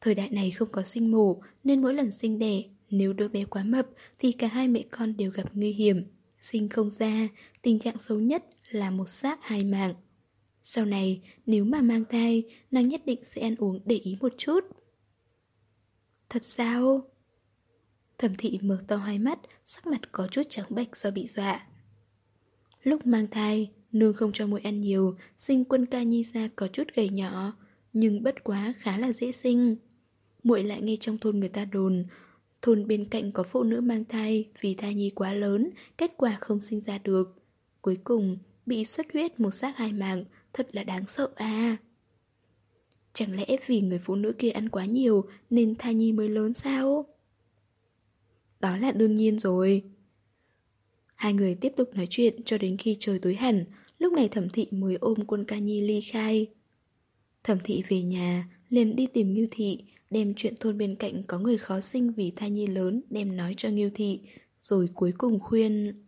Thời đại này không có sinh mổ nên mỗi lần sinh đẻ nếu đứa bé quá mập thì cả hai mẹ con đều gặp nguy hiểm. Sinh không ra, tình trạng xấu nhất là một xác hai mạng. Sau này, nếu mà mang thai, nàng nhất định sẽ ăn uống để ý một chút. Thật sao? Thẩm thị mở to hai mắt, sắc mặt có chút trắng bệch do bị dọa. Lúc mang thai, nương không cho muội ăn nhiều, sinh quân ca nhi ra có chút gầy nhỏ, nhưng bất quá khá là dễ sinh. Muội lại nghe trong thôn người ta đồn, thôn bên cạnh có phụ nữ mang thai vì thai nhi quá lớn, kết quả không sinh ra được. Cuối cùng, bị xuất huyết một xác hai mạng, thật là đáng sợ à. Chẳng lẽ vì người phụ nữ kia ăn quá nhiều nên thai nhi mới lớn sao? Đó là đương nhiên rồi. Hai người tiếp tục nói chuyện cho đến khi trời tối hẳn, lúc này thẩm thị mới ôm quân ca nhi ly khai. Thẩm thị về nhà, liền đi tìm Ngưu Thị, đem chuyện thôn bên cạnh có người khó sinh vì thai nhi lớn đem nói cho Ngưu Thị, rồi cuối cùng khuyên...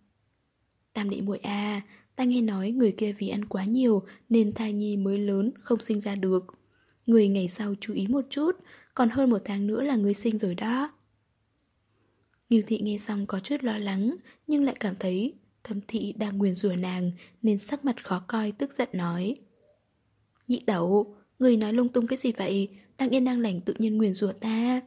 Tam đệ muội a ta nghe nói người kia vì ăn quá nhiều nên thai nhi mới lớn không sinh ra được. Người ngày sau chú ý một chút, còn hơn một tháng nữa là người sinh rồi đó. Ngưu thị nghe xong có chút lo lắng, nhưng lại cảm thấy thẩm thị đang nguyền rủa nàng nên sắc mặt khó coi tức giận nói. Nhị tẩu, người nói lung tung cái gì vậy? Đang yên đang lành tự nhiên nguyền rủa ta.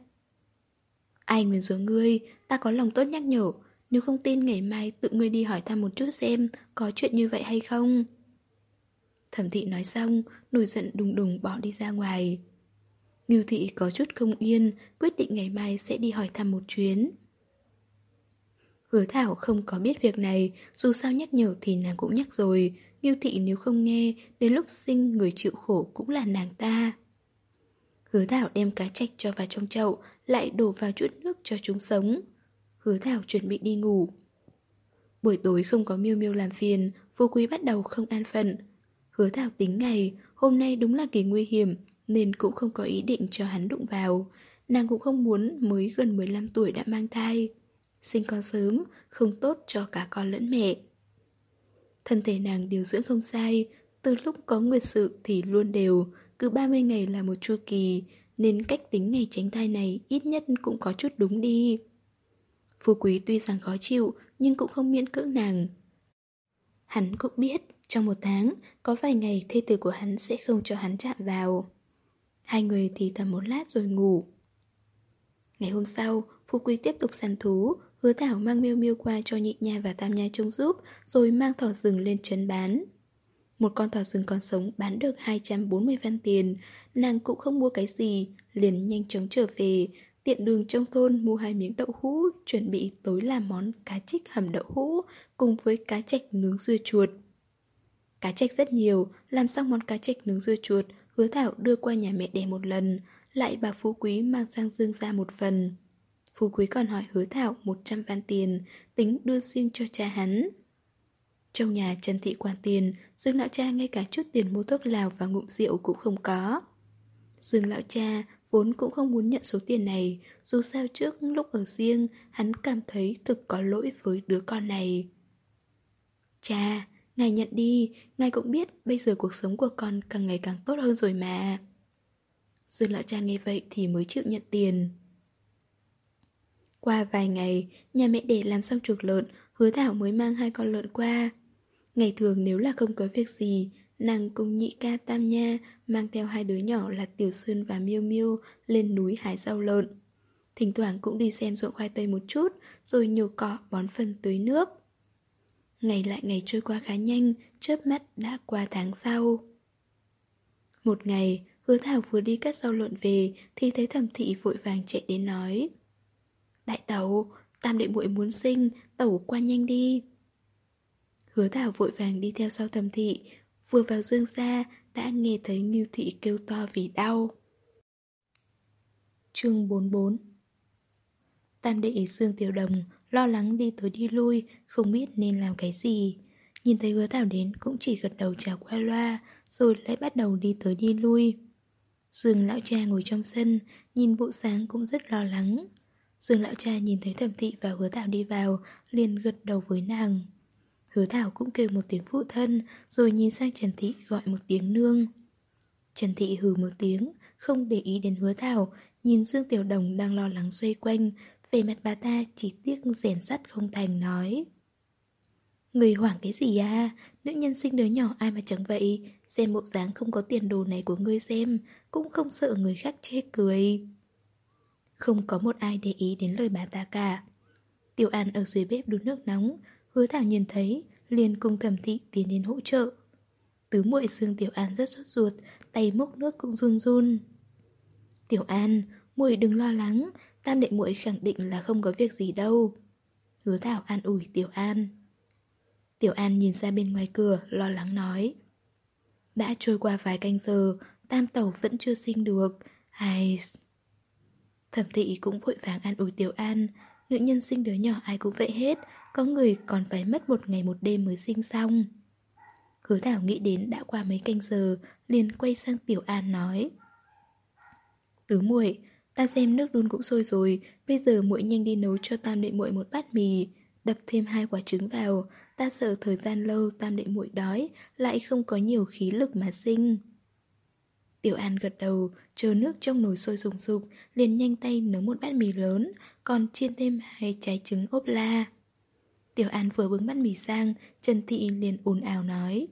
Ai nguyền rủa ngươi, ta có lòng tốt nhắc nhở. Nếu không tin ngày mai tự ngươi đi hỏi thăm một chút xem có chuyện như vậy hay không. Thẩm thị nói xong, nổi giận đùng đùng bỏ đi ra ngoài. Ngưu thị có chút không yên, quyết định ngày mai sẽ đi hỏi thăm một chuyến. Hứa Thảo không có biết việc này, dù sao nhắc nhở thì nàng cũng nhắc rồi. Nghiêu thị nếu không nghe, đến lúc sinh người chịu khổ cũng là nàng ta. Hứa Thảo đem cá chạch cho vào trong chậu, lại đổ vào chút nước cho chúng sống. Hứa Thảo chuẩn bị đi ngủ. Buổi tối không có miêu miêu làm phiền, vô quý bắt đầu không an phận. Hứa Thảo tính ngày, hôm nay đúng là kỳ nguy hiểm, nên cũng không có ý định cho hắn đụng vào. Nàng cũng không muốn mới gần 15 tuổi đã mang thai. Sinh con sớm, không tốt cho cả con lẫn mẹ. Thân thể nàng điều dưỡng không sai, từ lúc có nguyệt sự thì luôn đều, cứ 30 ngày là một chu kỳ, nên cách tính ngày tránh thai này ít nhất cũng có chút đúng đi. Phú quý tuy rằng khó chịu, nhưng cũng không miễn cưỡng nàng. Hắn cũng biết, trong một tháng, có vài ngày thê tử của hắn sẽ không cho hắn chạm vào. Hai người thì thầm một lát rồi ngủ. Ngày hôm sau, Phú Quý tiếp tục săn thú, hứa thảo mang miêu miêu qua cho nhị nha và tam nha trông giúp, rồi mang thỏ rừng lên trấn bán. Một con thỏ rừng còn sống bán được 240 văn tiền, nàng cũng không mua cái gì, liền nhanh chóng trở về, tiện đường trong thôn mua hai miếng đậu hũ, chuẩn bị tối làm món cá trích hầm đậu hũ cùng với cá chạch nướng dưa chuột. Cá chạch rất nhiều, làm xong món cá chạch nướng dưa chuột, hứa thảo đưa qua nhà mẹ đẻ một lần, lại bà Phú Quý mang sang Dương ra một phần. Phú Quý còn hỏi hứa thảo 100 văn tiền, tính đưa riêng cho cha hắn. Trong nhà Trần Thị Quan tiền, Dương lão cha ngay cả chút tiền mua thuốc lào và ngụm rượu cũng không có. Dương lão cha vốn cũng không muốn nhận số tiền này, dù sao trước lúc ở riêng, hắn cảm thấy thực có lỗi với đứa con này. Cha, ngài nhận đi, ngài cũng biết bây giờ cuộc sống của con càng ngày càng tốt hơn rồi mà. Dương lão cha nghe vậy thì mới chịu nhận tiền. Qua vài ngày, nhà mẹ để làm xong chuộc lợn, hứa thảo mới mang hai con lợn qua. Ngày thường nếu là không có việc gì, nàng cùng nhị ca tam nha mang theo hai đứa nhỏ là Tiểu Sơn và Miêu Miêu lên núi hái rau lợn. Thỉnh thoảng cũng đi xem ruộng khoai tây một chút, rồi nhổ cỏ bón phân tưới nước. Ngày lại ngày trôi qua khá nhanh, chớp mắt đã qua tháng sau. Một ngày, hứa thảo vừa đi cắt rau lợn về thì thấy thẩm thị vội vàng chạy đến nói Đại tẩu, tam đệ muội muốn sinh, tẩu qua nhanh đi. Hứa thảo vội vàng đi theo sau thầm thị, vừa vào dương ra đã nghe thấy Ngưu Thị kêu to vì đau. Chương 44 Tam đệ Dương Tiểu Đồng lo lắng đi tới đi lui, không biết nên làm cái gì. Nhìn thấy hứa thảo đến cũng chỉ gật đầu chào qua loa, rồi lại bắt đầu đi tới đi lui. Dương lão cha ngồi trong sân, nhìn bộ sáng cũng rất lo lắng. Dương lão cha nhìn thấy thẩm thị và hứa thảo đi vào, liền gật đầu với nàng. Hứa Thảo cũng kêu một tiếng phụ thân Rồi nhìn sang Trần Thị gọi một tiếng nương. Trần Thị hừ một tiếng Không để ý đến hứa Thảo Nhìn Dương Tiểu Đồng đang lo lắng xoay quanh Về mặt bà ta chỉ tiếc rèn sắt không thành nói. Người hoảng cái gì à? Nữ nhân sinh đứa nhỏ ai mà chẳng vậy? Xem bộ dáng không có tiền đồ này của ngươi xem Cũng không sợ người khác chê cười. Không có một ai để ý đến lời bà ta cả Tiểu An ở dưới bếp đun nước nóng Hứa Thảo nhìn thấy, liền cùng thẩm thị tiến đến hỗ trợ. Tứ muội xương Tiểu An rất sốt ruột, tay múc nước cũng run run. Tiểu An, muội đừng lo lắng, tam đệ muội khẳng định là không có việc gì đâu. Hứa Thảo an ủi Tiểu An. Tiểu An nhìn ra bên ngoài cửa, lo lắng nói. Đã trôi qua vài canh giờ, tam tẩu vẫn chưa sinh được. Ai... Thẩm thị cũng vội vàng an ủi Tiểu An, nữ nhân sinh đứa nhỏ ai cũng vậy hết, có người còn phải mất một ngày một đêm mới sinh xong. Hứa Thảo nghĩ đến đã qua mấy canh giờ liền quay sang Tiểu An nói Tứ muội Ta xem nước đun cũng sôi rồi Bây giờ muội nhanh đi nấu cho tam đệ muội một bát mì Đập thêm hai quả trứng vào Ta sợ thời gian lâu tam đệ muội đói Lại không có nhiều khí lực mà sinh. Tiểu An gật đầu, chờ nước trong nồi sôi sùng sục, liền nhanh tay nấu một bát mì lớn, còn chiên thêm hai trái trứng ốp la. Tiểu An vừa bưng bát mì sang, Trần Thị liền ồn ào nói.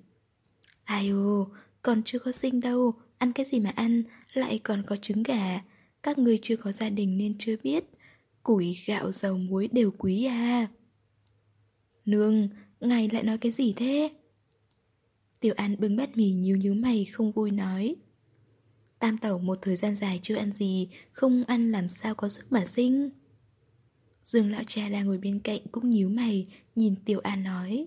Ai ô, còn chưa có sinh đâu, ăn cái gì mà ăn, lại còn có trứng gà. Các người chưa có gia đình nên chưa biết. Củi, gạo, dầu, muối đều quý à. Nương, ngài lại nói cái gì thế? Tiểu An bưng bát mì nhíu nhíu mày không vui nói. Tam tẩu một thời gian dài chưa ăn gì, không ăn làm sao có sức mà sinh. Dương lão cha đang ngồi bên cạnh cũng nhíu mày, nhìn Tiểu An nói.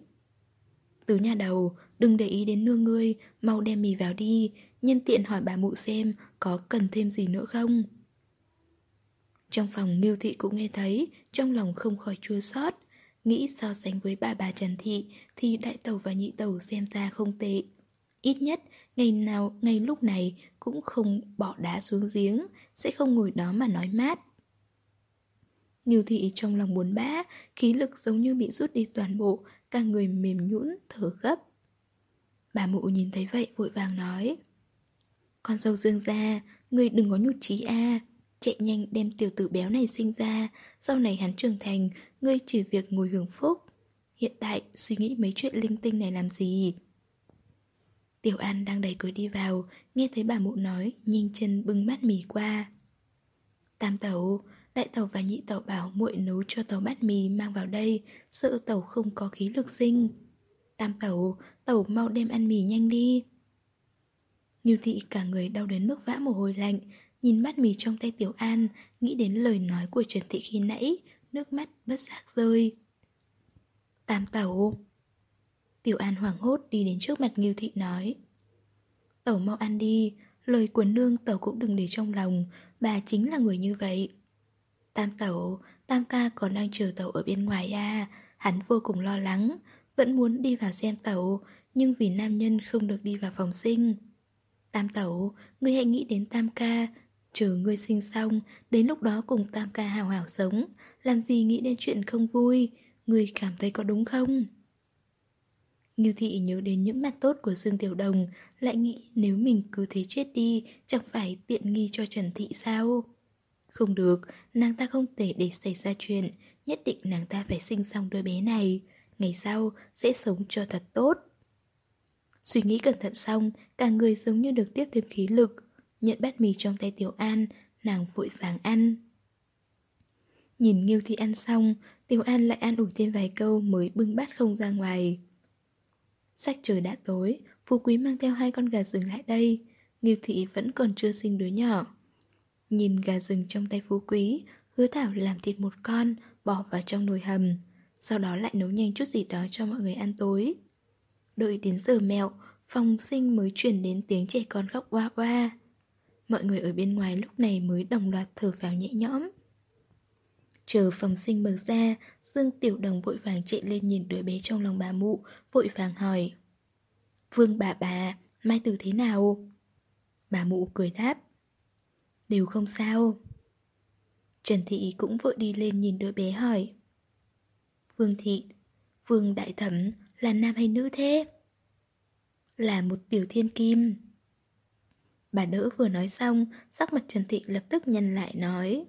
Từ nhà đầu, đừng để ý đến nương ngươi, mau đem mì vào đi, nhân tiện hỏi bà mụ xem có cần thêm gì nữa không. Trong phòng Ngưu Thị cũng nghe thấy, trong lòng không khỏi chua xót Nghĩ so sánh với bà bà Trần Thị thì đại tàu và nhị tàu xem ra không tệ. Ít nhất, ngày nào, ngày lúc này cũng không bỏ đá xuống giếng, sẽ không ngồi đó mà nói mát. nhiều Thị trong lòng buồn bã, khí lực giống như bị rút đi toàn bộ, cả người mềm nhũn thở gấp. Bà mụ nhìn thấy vậy vội vàng nói Con dâu dương ra, người đừng có nhụt chí a Chạy nhanh đem tiểu tử béo này sinh ra Sau này hắn trưởng thành Ngươi chỉ việc ngồi hưởng phúc Hiện tại suy nghĩ mấy chuyện linh tinh này làm gì Tiểu An đang đẩy cửa đi vào, Nghe thấy bà mụ nói Nhanh chân bưng bát mì qua. Tam tàu Đại tàu và nhị tàu bảo muội nấu cho tàu bát mì mang vào đây, Sợ tàu không có khí lực sinh. Tam tàu Tàu mau đem ăn mì nhanh đi. Như thị cả người đau đến mức vã mồ hôi lạnh, Nhìn bát mì trong tay Tiểu An, Nghĩ đến lời nói của Trần Thị khi nãy, Nước mắt bất giác rơi. Tam tàu Tiểu An hoảng hốt đi đến trước mặt Nghiêu Thị nói. Tẩu mau ăn đi Lời của nương tẩu cũng đừng để trong lòng Bà chính là người như vậy. Tam tẩu Tam ca còn đang chờ tẩu ở bên ngoài à Hắn vô cùng lo lắng Vẫn muốn đi vào xem tẩu Nhưng vì nam nhân không được đi vào phòng sinh. Tam tẩu Ngươi hãy nghĩ đến tam ca Chờ ngươi sinh xong, đến lúc đó cùng tam ca hào hảo sống, làm gì nghĩ đến chuyện không vui, ngươi cảm thấy có đúng không? Như thị nhớ đến những mặt tốt của Dương Tiểu Đồng, lại nghĩ nếu mình cứ thế chết đi, chẳng phải tiện nghi cho Trần Thị sao? Không được, nàng ta không thể để xảy ra chuyện, nhất định nàng ta phải sinh xong đứa bé này, ngày sau sẽ sống cho thật tốt. Suy nghĩ cẩn thận xong, cả người giống như được tiếp thêm khí lực, Nhận bát mì trong tay Tiểu An Nàng vội vàng ăn Nhìn Nghiêu Thị ăn xong Tiểu An lại ăn ủi thêm vài câu Mới bưng bát không ra ngoài sách trời đã tối, Phú Quý mang theo hai con gà rừng lại đây. Nghiêu Thị vẫn còn chưa sinh đứa nhỏ. Nhìn gà rừng trong tay Phú Quý, Hứa Thảo làm thịt một con, Bỏ vào trong nồi hầm. Sau đó lại nấu nhanh chút gì đó cho mọi người ăn tối. Đợi đến giờ mẹo, Phòng sinh mới chuyển đến tiếng trẻ con khóc oa oa. Mọi người ở bên ngoài lúc này mới đồng loạt thở phào nhẹ nhõm. Chờ phòng sinh mở ra Dương Tiểu Đồng vội vàng chạy lên nhìn đứa bé trong lòng bà mụ Vội vàng hỏi. Vương bà bà, Mai Tử thế nào? Bà mụ cười đáp. Đều không sao. Trần Thị cũng vội đi lên nhìn đứa bé hỏi. Vương Thị, Vương Đại Thẩm là nam hay nữ thế? Là một tiểu thiên kim. Bà đỡ vừa nói xong, sắc mặt Trần Thị lập tức nhăn lại nói.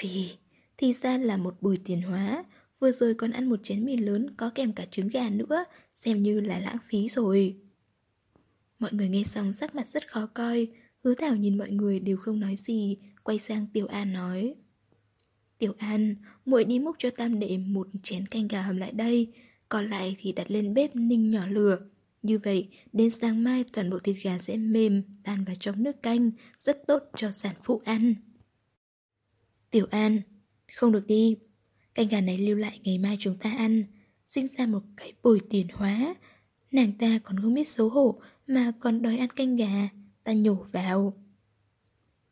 Vì, thì ra là một bùi tiền hóa. Vừa rồi còn ăn một chén mì lớn có kèm cả trứng gà nữa. Xem như là lãng phí rồi. Mọi người nghe xong sắc mặt rất khó coi. Hứa Thảo nhìn mọi người đều không nói gì Quay sang Tiểu An nói. Tiểu An, muội đi múc cho tam đệ một chén canh gà hầm lại đây. Còn lại thì đặt lên bếp ninh nhỏ lửa. Như vậy, đến sáng mai toàn bộ thịt gà sẽ mềm, tan vào trong nước canh, rất tốt cho sản phụ ăn. Tiểu An, không được đi. Canh gà này lưu lại ngày mai chúng ta ăn. Sinh ra một cái bồi tiền hóa. Nàng ta còn không biết xấu hổ mà còn đòi ăn canh gà. Ta nhổ vào.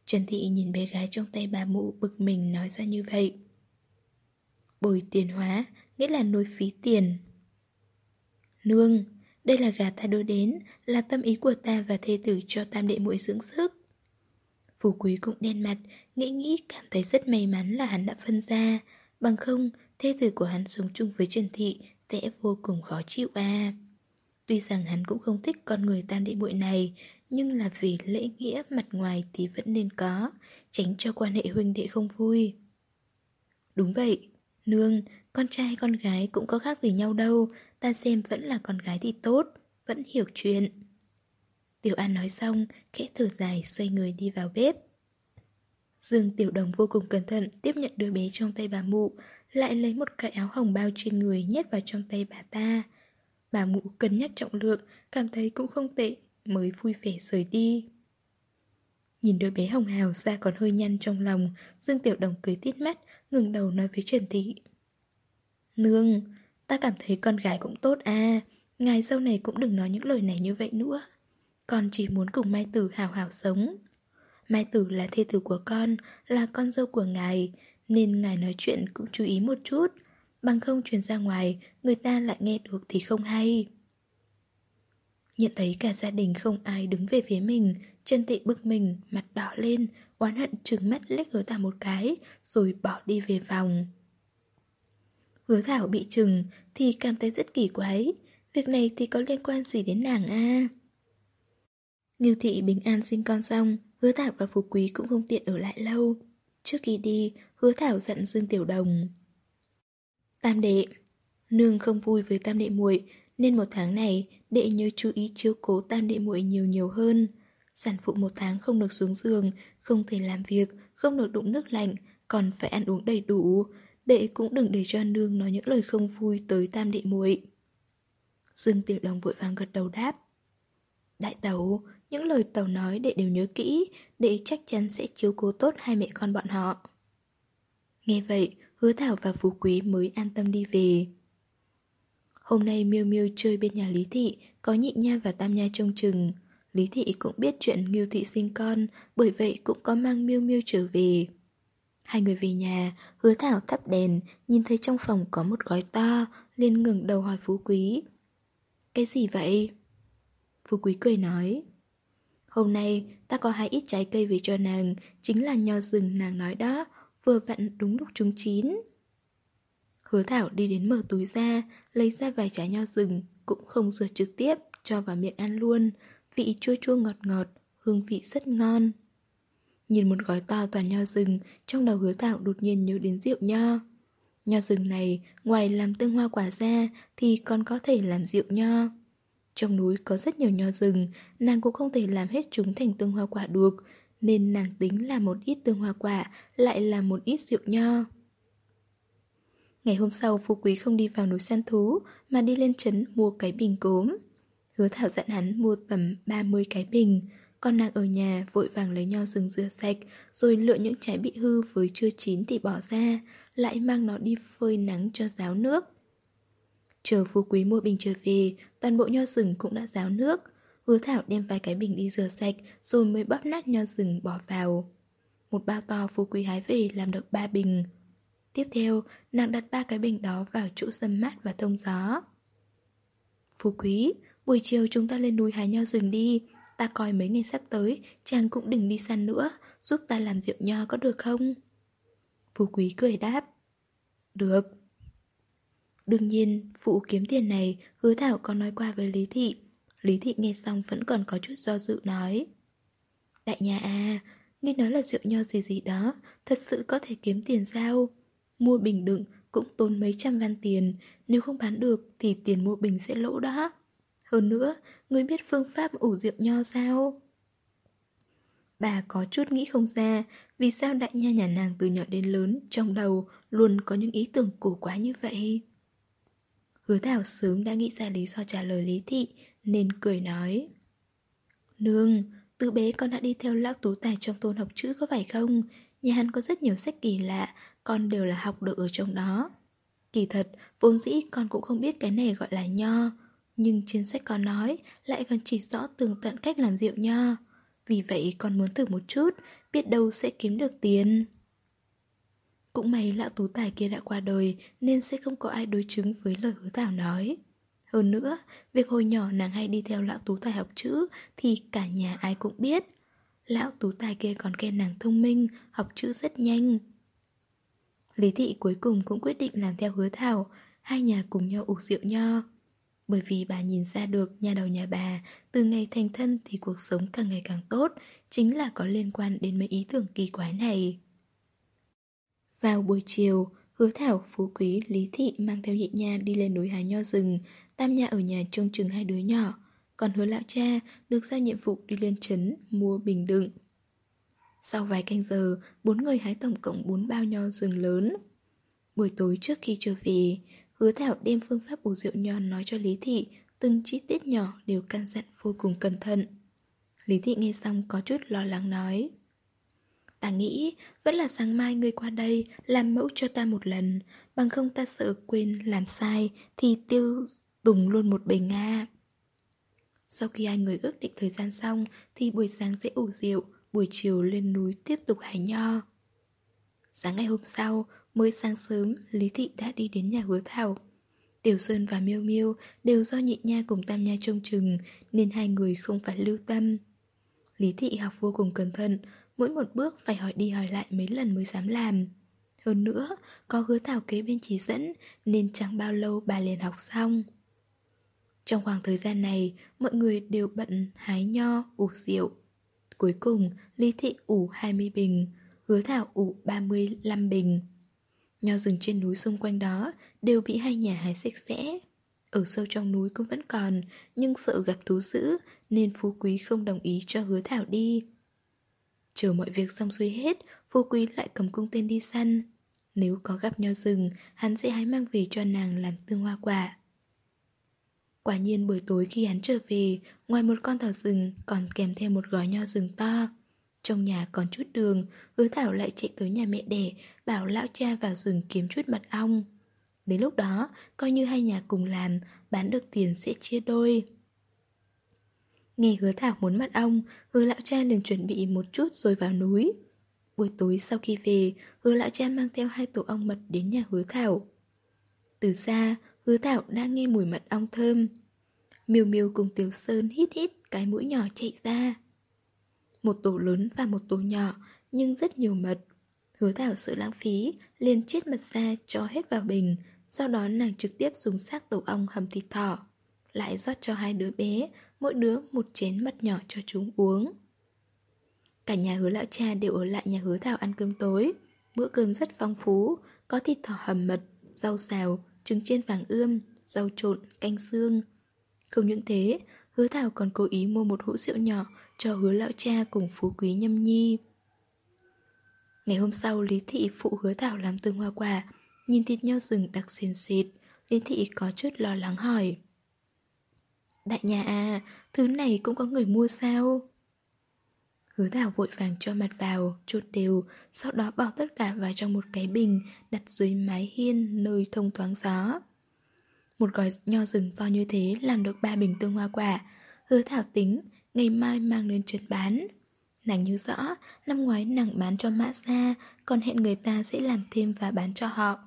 Trần Thị nhìn bé gái trong tay bà mụ bực mình nói ra như vậy. Bồi tiền hóa nghĩa là nối phí tiền. Nương, đây là gà ta đưa đến, là tâm ý của ta và thê tử cho tam đệ muội dưỡng sức. Phú quý cũng đen mặt, nghĩ nghĩ cảm thấy rất may mắn là hắn đã phân ra. Bằng không, thê tử của hắn sống chung với Trần Thị sẽ vô cùng khó chịu à. Tuy rằng hắn cũng không thích con người tan đệ muội này, nhưng là vì lễ nghĩa mặt ngoài thì vẫn nên có, tránh cho quan hệ huynh đệ không vui. Đúng vậy, nương, con trai con gái cũng có khác gì nhau đâu, ta xem vẫn là con gái thì tốt, vẫn hiểu chuyện. Tiểu An nói xong, khẽ thở dài xoay người đi vào bếp. Dương Tiểu Đồng vô cùng cẩn thận tiếp nhận đứa bé trong tay bà mụ, lại lấy một cái áo hồng bao trên người nhét vào trong tay bà ta. Bà mụ cân nhắc trọng lượng, cảm thấy cũng không tệ, mới vui vẻ rời đi. Nhìn đứa bé hồng hào ra còn hơi nhăn trong lòng, Dương Tiểu Đồng cười tít mắt, ngừng đầu nói với Trần Thị. Nương, ta cảm thấy con gái cũng tốt à, ngài sau này cũng đừng nói những lời này như vậy nữa. Con chỉ muốn cùng Mai Tử hào hào sống. Mai Tử là thê tử của con, là con dâu của ngài, nên ngài nói chuyện cũng chú ý một chút. Bằng không truyền ra ngoài, người ta lại nghe được thì không hay. Nhận thấy cả gia đình không ai đứng về phía mình, chân tị bực mình, mặt đỏ lên, oán hận trừng mắt lết hứa thảo một cái, rồi bỏ đi về phòng. Hứa thảo bị trừng thì cảm thấy rất kỳ quái, việc này thì có liên quan gì đến nàng a? Ngưu thị bình an sinh con xong, hứa thảo và phú quý cũng không tiện ở lại lâu. Trước khi đi, hứa thảo dặn Dương Tiểu Đồng. Tam đệ, nương không vui với tam đệ muội nên một tháng này đệ nhớ chú ý chiếu cố tam đệ muội nhiều nhiều hơn. Sản phụ một tháng không được xuống giường, không thể làm việc, không được đụng nước lạnh, còn phải ăn uống đầy đủ. Đệ cũng đừng để cho nương nói những lời không vui tới tam đệ muội. Dương Tiểu Đồng vội vàng gật đầu đáp. Đại tẩu, những lời tàu nói đệ đều nhớ kỹ, đệ chắc chắn sẽ chiếu cố tốt hai mẹ con bọn họ. Nghe vậy, hứa thảo và phú quý mới an tâm đi về. Hôm nay Miêu Miêu chơi bên nhà Lý Thị, có nhị nha và tam nha trông chừng. Lý Thị cũng biết chuyện Ngưu Thị sinh con, bởi vậy cũng có mang Miêu Miêu trở về. Hai người về nhà, hứa thảo thắp đèn, nhìn thấy trong phòng có một gói to, liền ngừng đầu hỏi Phú Quý. Cái gì vậy? Phú Quý cười nói. Hôm nay ta có hai ít trái cây về cho nàng, chính là nho rừng nàng nói đó, vừa vặn đúng lúc chúng chín. Hứa Thảo đi đến mở túi ra, lấy ra vài trái nho rừng, cũng không rửa trực tiếp, cho vào miệng ăn luôn, vị chua chua ngọt ngọt, hương vị rất ngon. Nhìn một gói to toàn nho rừng, trong đầu hứa Thảo đột nhiên nhớ đến rượu nho. Nho rừng này, ngoài làm tương hoa quả ra, thì còn có thể làm rượu nho. Trong núi có rất nhiều nho rừng, nàng cũng không thể làm hết chúng thành tương hoa quả được, nên nàng tính làm một ít tương hoa quả, lại làm một ít rượu nho. Ngày hôm sau Phú Quý không đi vào núi săn thú, mà đi lên trấn mua cái bình cốm. Hứa Thảo dặn hắn mua tầm 30 cái bình, còn nàng ở nhà vội vàng lấy nho rừng rửa sạch, rồi lựa những trái bị hư với chưa chín thì bỏ ra, lại mang nó đi phơi nắng cho ráo nước. Chờ phú quý mua bình trở về, toàn bộ nho rừng cũng đã ráo nước. Hứa Thảo đem vài cái bình đi rửa sạch rồi mới bóp nát nho rừng bỏ vào. Một bao to phú quý hái về làm được ba bình. Tiếp theo, nàng đặt ba cái bình đó vào chỗ sâm mát và thông gió. Phú quý, buổi chiều chúng ta lên núi hái nho rừng đi. Ta coi mấy ngày sắp tới, chàng cũng đừng đi săn nữa, giúp ta làm rượu nho có được không? Phú quý cười đáp. Được. Đương nhiên, phụ kiếm tiền này, hứa thảo có nói qua với Lý Thị. Lý Thị nghe xong vẫn còn có chút do dự nói. Đại nhà à, nghe nói là rượu nho gì gì đó, thật sự có thể kiếm tiền sao? Mua bình đựng cũng tốn mấy trăm văn tiền, nếu không bán được thì tiền mua bình sẽ lỗ đó. Hơn nữa, người biết phương pháp ủ rượu nho sao? Bà có chút nghĩ không ra vì sao đại nha nhà nàng từ nhỏ đến lớn trong đầu luôn có những ý tưởng cổ quá như vậy. Hứa Thảo sớm đã nghĩ ra lý do trả lời Lý Thị Nên cười nói. Nương, từ bé con đã đi theo lão tú tài trong tôn học chữ có phải không? Nhà hắn có rất nhiều sách kỳ lạ Con đều là học được ở trong đó. Kỳ thật, vốn dĩ con cũng không biết cái này gọi là nho Nhưng trên sách con nói Lại còn chỉ rõ tường tận cách làm rượu nho. Vì vậy con muốn thử một chút Biết đâu sẽ kiếm được tiền cũng may lão tú tài kia đã qua đời nên sẽ không có ai đối chứng với lời hứa thảo nói. Hơn nữa, việc hồi nhỏ nàng hay đi theo lão tú tài học chữ thì cả nhà ai cũng biết. Lão tú tài kia còn khen nàng thông minh, học chữ rất nhanh. Lý thị cuối cùng cũng quyết định làm theo hứa thảo, hai nhà cùng nhau uống rượu nho. Bởi vì bà nhìn ra được nhà đầu nhà bà, từ ngày thành thân thì cuộc sống càng ngày càng tốt, chính là có liên quan đến mấy ý tưởng kỳ quái này. Vào buổi chiều, hứa thảo, phú quý, lý thị mang theo nhị nha đi lên núi hái nho rừng, tam nha ở nhà trông chừng hai đứa nhỏ. còn hứa lão cha được giao nhiệm vụ đi lên trấn mua bình đựng. Sau vài canh giờ, bốn người hái tổng cộng bốn bao nho rừng lớn. Buổi tối trước khi trở về, hứa thảo đem phương pháp ủ rượu nho nói cho Lý Thị, từng chi tiết nhỏ đều căn dặn vô cùng cẩn thận. Lý Thị nghe xong có chút lo lắng nói. Ta nghĩ vẫn là sáng mai ngươi qua đây làm mẫu cho ta một lần, bằng không ta sợ quên làm sai thì tiêu tùng luôn một bình nga Sau khi hai người ước định thời gian xong thì buổi sáng sẽ ủ rượu, buổi chiều lên núi tiếp tục hái nho. Sáng ngày hôm sau, mới sáng sớm, Lý Thị đã đi đến nhà hứa thảo. Tiểu Sơn và Miêu Miêu đều do nhị nha cùng Tam Nha trông chừng nên hai người không phải lưu tâm. Lý Thị học vô cùng cẩn thận, mỗi một bước phải hỏi đi hỏi lại mấy lần mới dám làm. Hơn nữa, có hứa thảo kế bên chỉ dẫn nên chẳng bao lâu bà liền học xong. Trong khoảng thời gian này, mọi người đều bận hái nho, ủ rượu. Cuối cùng, Lý Thị ủ 20 bình, hứa thảo ủ 35 bình. Nho rừng trên núi xung quanh đó đều bị hai nhà hái sạch sẽ. Ở sâu trong núi cũng vẫn còn, nhưng sợ gặp thú dữ nên phú quý không đồng ý cho hứa thảo đi. Chờ mọi việc xong xuôi hết, phú quý lại cầm cung tên đi săn. Nếu có gặp nho rừng, hắn sẽ hái mang về cho nàng làm tương hoa quả. Quả nhiên buổi tối khi hắn trở về, ngoài một con thỏ rừng còn kèm theo một gói nho rừng to. Trong nhà còn chút đường, hứa thảo lại chạy tới nhà mẹ đẻ, bảo lão cha vào rừng kiếm chút mật ong. Đến lúc đó, coi như hai nhà cùng làm, bán được tiền sẽ chia đôi. Nghe hứa thảo muốn mật ong, hứa lão cha liền chuẩn bị một chút rồi vào núi. Buổi tối sau khi về, hứa lão cha mang theo hai tổ ong mật đến nhà hứa thảo. Từ xa, hứa thảo đã nghe mùi mật ong thơm. Miêu miêu cùng Tiểu Sơn hít hít cái mũi nhỏ chạy ra. Một tổ lớn và một tổ nhỏ, nhưng rất nhiều mật. Hứa thảo sự lãng phí, liền chiết mật ra cho hết vào bình, sau đó nàng trực tiếp dùng xác tổ ong hầm thịt thỏ. Lại rót cho hai đứa bé, mỗi đứa một chén mật nhỏ cho chúng uống. Cả nhà hứa lão cha đều ở lại nhà hứa thảo ăn cơm tối. Bữa cơm rất phong phú, có thịt thỏ hầm mật, rau xào, trứng chiên vàng ươm, rau trộn, canh xương. Không những thế, hứa thảo còn cố ý mua một hũ rượu nhỏ cho hứa lão cha cùng phú quý nhâm nhi. Ngày hôm sau, Lý Thị phụ hứa thảo làm tương hoa quả, nhìn thịt nho rừng đặc xền xịt, Lý Thị có chút lo lắng hỏi. Đại nhà à, thứ này cũng có người mua sao? Hứa thảo vội vàng cho mặt vào, chốt đều, sau đó bỏ tất cả vào trong một cái bình, đặt dưới mái hiên nơi thông thoáng gió. Một gói nho rừng to như thế làm được ba bình tương hoa quả. Hứa thảo tính, ngày mai mang lên trượt bán. Nàng nhớ rõ, năm ngoái nàng bán cho mã gia, còn hẹn người ta sẽ làm thêm và bán cho họ.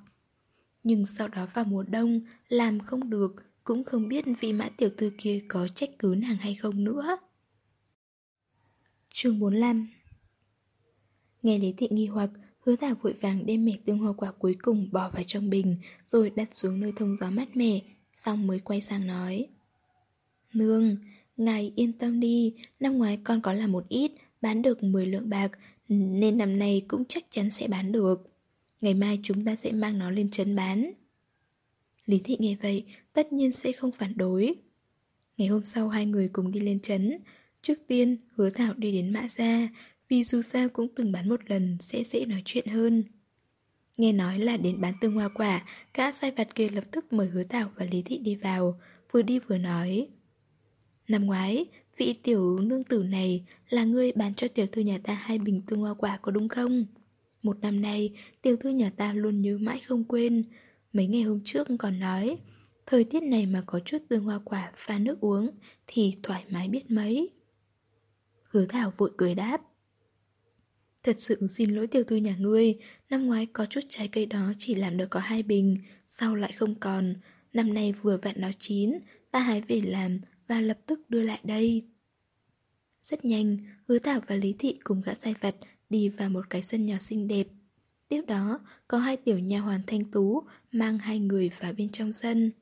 Nhưng sau đó vào mùa đông, làm không được, cũng không biết vị mã tiểu thư kia có trách cứ nàng hay không nữa. Chương 45 Nghe Lý Thị nghi hoặc, hứa thảo vội vàng đem mẻ tương hoa quả cuối cùng bỏ vào trong bình, rồi đặt xuống nơi thông gió mát mẻ, xong mới quay sang nói. Nương, ngài yên tâm đi, năm ngoái con có làm một ít, bán được 10 lượng bạc, nên năm nay cũng chắc chắn sẽ bán được. Ngày mai chúng ta sẽ mang nó lên trấn bán. Lý Thị nghe vậy, tất nhiên sẽ không phản đối. Ngày hôm sau hai người cùng đi lên trấn. Trước tiên, hứa Thảo đi đến Mã Gia, vì dù sao cũng từng bán một lần sẽ dễ nói chuyện hơn. Nghe nói là đến bán tương hoa quả, cả sai vặt kia lập tức mời hứa Thảo và Lý Thị đi vào, vừa đi vừa nói. Năm ngoái, vị tiểu nương tử này là người bán cho tiểu thư nhà ta hai bình tương hoa quả có đúng không? Một năm nay, tiểu thư nhà ta luôn nhớ mãi không quên. Mấy ngày hôm trước còn nói, thời tiết này mà có chút tương hoa quả pha nước uống thì thoải mái biết mấy. Hứa Thảo vội cười đáp. Thật sự xin lỗi tiểu thư nhà ngươi, năm ngoái có chút trái cây đó chỉ làm được có hai bình, sau lại không còn. Năm nay vừa vặn nó chín, ta hái về làm và lập tức đưa lại đây. Rất nhanh, hứa Thảo và Lý Thị cùng gã sai vặt đi vào một cái sân nhỏ xinh đẹp. Tiếp đó, có hai tiểu nha hoàn thanh tú mang hai người vào bên trong sân.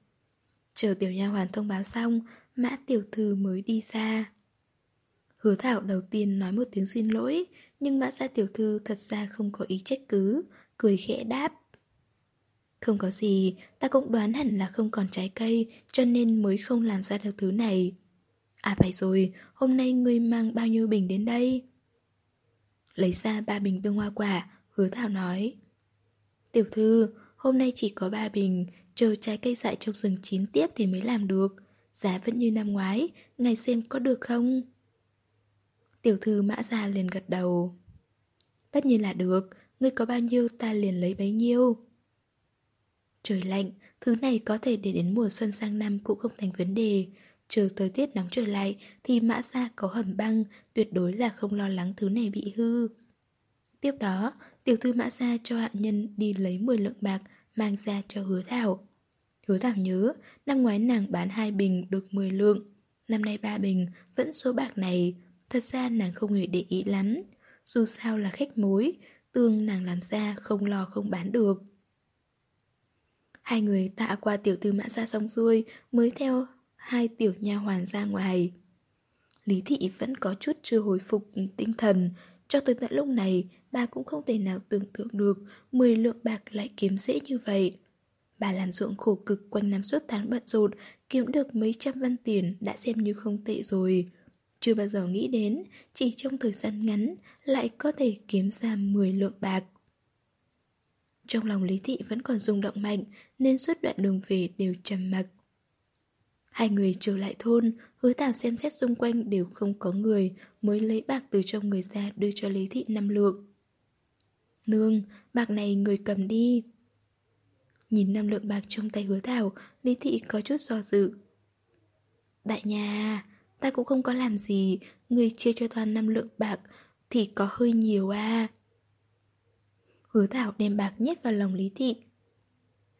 Chờ tiểu nha hoàn thông báo xong, mã tiểu thư mới đi ra. Hứa Thảo đầu tiên nói một tiếng xin lỗi, nhưng mã gia tiểu thư thật ra không có ý trách cứ, cười khẽ đáp. Không có gì, ta cũng đoán hẳn là không còn trái cây, cho nên mới không làm ra được thứ này. À phải rồi, hôm nay ngươi mang bao nhiêu bình đến đây? Lấy ra ba bình tương hoa quả, hứa thảo nói. Tiểu thư, hôm nay chỉ có ba bình, chờ trái cây dại trong rừng chín tiếp thì mới làm được. Giá vẫn như năm ngoái, ngài xem có được không? Tiểu thư mã ra liền gật đầu. Tất nhiên là được, ngươi có bao nhiêu ta liền lấy bấy nhiêu. Trời lạnh, thứ này có thể để đến mùa xuân sang năm cũng không thành vấn đề. Chờ thời tiết nóng trở lại thì mã ra có hầm băng, tuyệt đối là không lo lắng thứ này bị hư. Tiếp đó, tiểu thư mã ra cho hạ nhân đi lấy 10 lượng bạc mang ra cho hứa thảo. Hứa thảo nhớ, năm ngoái nàng bán hai bình được 10 lượng, năm nay ba bình, vẫn số bạc này. Thật ra nàng không hề để ý lắm, dù sao là khách mối, tương nàng làm ra không lo không bán được. Hai người tạ qua tiểu thư mã ra xong xuôi mới theo hai tiểu nha hoàn ra ngoài. Lý thị vẫn có chút chưa hồi phục tinh thần, cho tới tận lúc này bà cũng không thể nào tưởng tượng được 10 lượng bạc lại kiếm dễ như vậy. Bà làm ruộng khổ cực quanh năm suốt tháng bận rộn, kiếm được mấy trăm văn tiền đã xem như không tệ rồi. Chưa bao giờ nghĩ đến, chỉ trong thời gian ngắn lại có thể kiếm ra 10 lượng bạc. Trong lòng Lý Thị vẫn còn rung động mạnh nên suốt đoạn đường về đều trầm mặc. Hai người trở lại thôn, hứa tào xem xét xung quanh đều không có người mới lấy bạc từ trong người ra đưa cho Lý Thị năm lượng. Nương, bạc này người cầm đi. Nhìn năm lượng bạc trong tay hứa thảo, Lý Thị có chút do dự. Đại nhà, ta cũng không có làm gì, người chia cho toàn năm lượng bạc thì có hơi nhiều à. Hứa thảo đem bạc nhét vào lòng Lý Thị.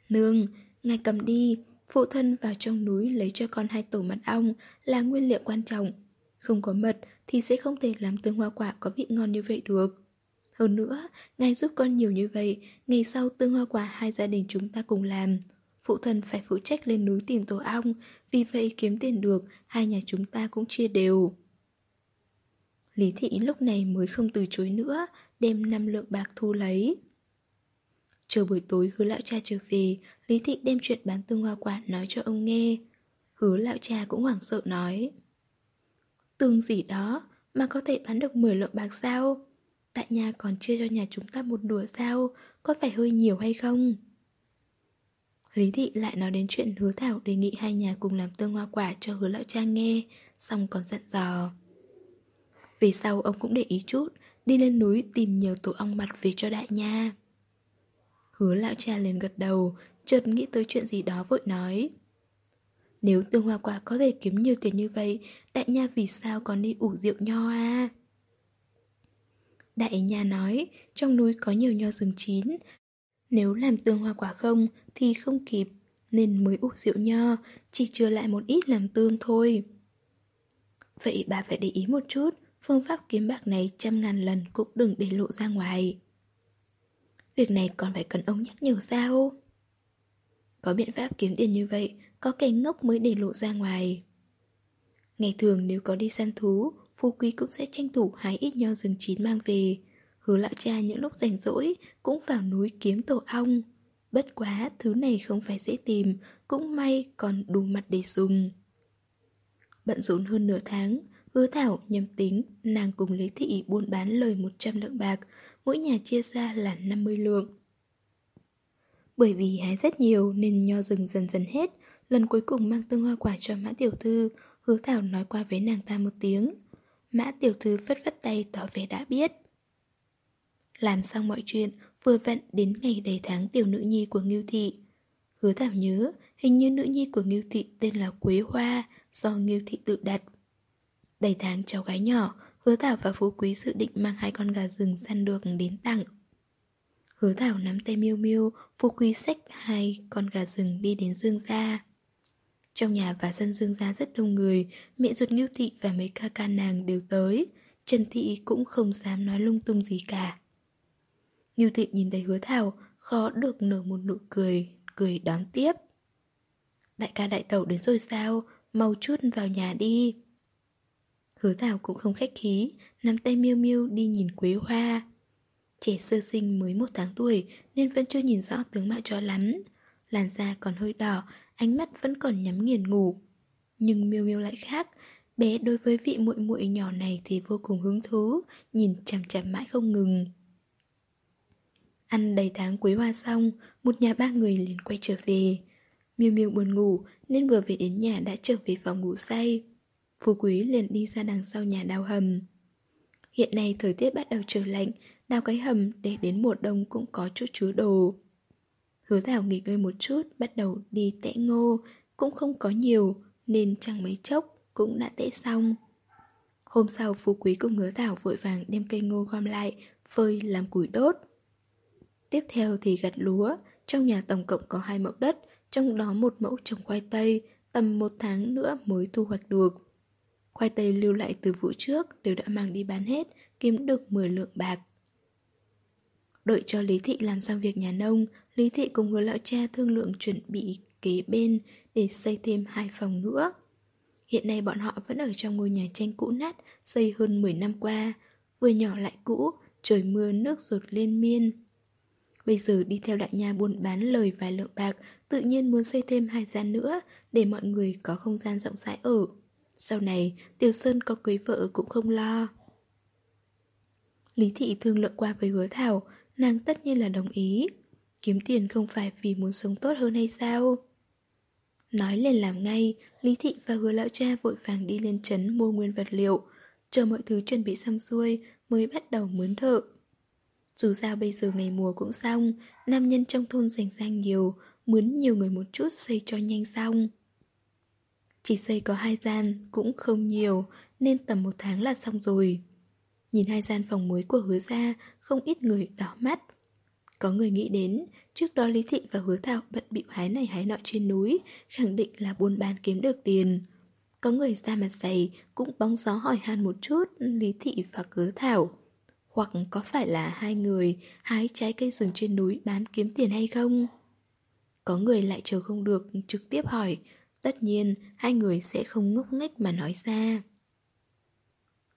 Nương, ngài cầm đi, phụ thân vào trong núi lấy cho con hai tổ mật ong là nguyên liệu quan trọng. Không có mật thì sẽ không thể làm tương hoa quả có vị ngon như vậy được. Hơn nữa, ngài giúp con nhiều như vậy, ngày sau tương hoa quả hai gia đình chúng ta cùng làm. Phụ thân phải phụ trách lên núi tìm tổ ong, vì vậy kiếm tiền được, hai nhà chúng ta cũng chia đều. Lý thị lúc này mới không từ chối nữa, đem năm lượng bạc thu lấy. Chờ buổi tối hứa lão cha trở về, Lý thị đem chuyện bán tương hoa quả nói cho ông nghe. Hứa lão cha cũng hoảng sợ nói. Tương gì đó mà có thể bán được 10 lượng bạc sao? Tại nhà còn chia cho nhà chúng ta một đùa sao? Có phải hơi nhiều hay không? Lý thị lại nói đến chuyện hứa thảo Đề nghị hai nhà cùng làm tương hoa quả cho hứa lão cha nghe, Xong còn dặn dò. Về sau ông cũng để ý chút, Đi lên núi tìm nhiều tổ ong mặt về cho đại nha. Hứa lão cha liền gật đầu, Chợt nghĩ tới chuyện gì đó vội nói. Nếu tương hoa quả có thể kiếm nhiều tiền như vậy, Đại nha vì sao còn đi ủ rượu nho à? Đại nhà nói, trong núi có nhiều nho rừng chín. Nếu làm tương hoa quả không thì không kịp, nên mới úp rượu nho, chỉ chưa lại một ít làm tương thôi. Vậy bà phải để ý một chút, phương pháp kiếm bạc này trăm ngàn lần cũng đừng để lộ ra ngoài. Việc này còn phải cần ông nhắc nhở sao? Có biện pháp kiếm tiền như vậy, có kẻ ngốc mới để lộ ra ngoài. Ngày thường nếu có đi săn thú, Phú Quý cũng sẽ tranh thủ hái ít nho rừng chín mang về. Hứa lão cha những lúc rảnh rỗi cũng vào núi kiếm tổ ong. Bất quá thứ này không phải dễ tìm, cũng may còn đủ mặt để dùng. Bận rộn hơn nửa tháng, hứa thảo nhầm tính, nàng cùng Lý Thị buôn bán lời 100 lượng bạc, mỗi nhà chia ra là 50 lượng. Bởi vì hái rất nhiều nên nho rừng dần dần hết, lần cuối cùng mang tương hoa quả cho mã tiểu thư, hứa thảo nói qua với nàng ta một tiếng. Mã tiểu thư vất vất tay tỏ vẻ đã biết. Làm xong mọi chuyện, Vừa vặn đến ngày đầy tháng tiểu nữ nhi của Ngưu Thị. Hứa thảo nhớ, Hình như nữ nhi của Ngưu Thị tên là Quế Hoa, Do Ngưu Thị tự đặt. Đầy tháng cháu gái nhỏ, Hứa Thảo và Phú Quý dự định mang hai con gà rừng săn được đến tặng. Hứa Thảo nắm tay miêu miêu, Phú Quý xách hai con gà rừng đi đến Dương gia trong nhà và sân dương gia rất đông người, mẹ ruột Ngưu Thị và mấy ca ca nàng đều tới. Trần Thị cũng không dám nói lung tung gì cả. Ngưu Thị nhìn thấy hứa thảo, khó được nở một nụ cười, cười đón tiếp. Đại ca đại tẩu đến rồi sao, mau chút vào nhà đi. Hứa thảo cũng không khách khí, nắm tay miêu miêu đi nhìn quế hoa. Trẻ sơ sinh mới một tháng tuổi nên vẫn chưa nhìn rõ tướng mạo cho lắm. Làn da còn hơi đỏ, ánh mắt vẫn còn nhắm nghiền ngủ. Nhưng miêu miêu lại khác, Bé đối với vị muội muội nhỏ này thì vô cùng hứng thú, nhìn chằm chằm mãi không ngừng. Ăn đầy tháng quý hoa xong, một nhà ba người liền quay trở về. Miêu Miêu buồn ngủ nên vừa về đến nhà đã trở về phòng ngủ say. Phú Quý liền đi ra đằng sau nhà đào hầm. Hiện nay thời tiết bắt đầu trở lạnh, đào cái hầm để đến mùa đông cũng có chút chứa đồ. Hứa Thảo nghỉ ngơi một chút, bắt đầu đi tẽ ngô, cũng không có nhiều, nên chẳng mấy chốc cũng đã tẽ xong. Hôm sau Phú Quý cùng Hứa Thảo vội vàng đem cây ngô gom lại, phơi làm củi đốt. Tiếp theo thì gặt lúa, trong nhà tổng cộng có hai mẫu đất, trong đó một mẫu trồng khoai tây, tầm một tháng nữa mới thu hoạch được. Khoai tây lưu lại từ vụ trước đều đã mang đi bán hết, kiếm được 10 lượng bạc. Đợi cho Lý Thị làm xong việc nhà nông, Lý Thị cùng người lão cha thương lượng chuẩn bị kế bên để xây thêm hai phòng nữa. Hiện nay bọn họ vẫn ở trong ngôi nhà tranh cũ nát xây hơn 10 năm qua, vừa nhỏ lại cũ, trời mưa nước rột lên miên. Bây giờ đi theo đại nha buôn bán lời vài lượng bạc, tự nhiên muốn xây thêm hai gian nữa để mọi người có không gian rộng rãi ở. Sau này, Tiểu Sơn có cưới vợ cũng không lo. Lý Thị thương lượng qua với hứa Thảo, nàng tất nhiên là đồng ý. Kiếm tiền không phải vì muốn sống tốt hơn hay sao? Nói lên làm ngay, Lý Thị và hứa lão cha vội vàng đi lên trấn mua nguyên vật liệu, chờ mọi thứ chuẩn bị xong xuôi mới bắt đầu mướn thợ. Dù sao bây giờ ngày mùa cũng xong, nam nhân trong thôn rảnh rang nhiều, mướn nhiều người một chút xây cho nhanh xong. Chỉ xây có hai gian, cũng không nhiều, nên tầm một tháng là xong rồi. Nhìn hai gian phòng mới của hứa ra, không ít người đỏ mắt. Có người nghĩ đến, trước đó Lý Thị và Hứa Thảo bận bịu hái này hái nọ trên núi, khẳng định là buôn bán kiếm được tiền. Có người ra mặt dày cũng bóng gió hỏi han một chút Lý Thị và Hứa Thảo. Hoặc có phải là hai người hái trái cây rừng trên núi bán kiếm tiền hay không? Có người lại chờ không được trực tiếp hỏi Tất nhiên hai người sẽ không ngốc nghếch mà nói ra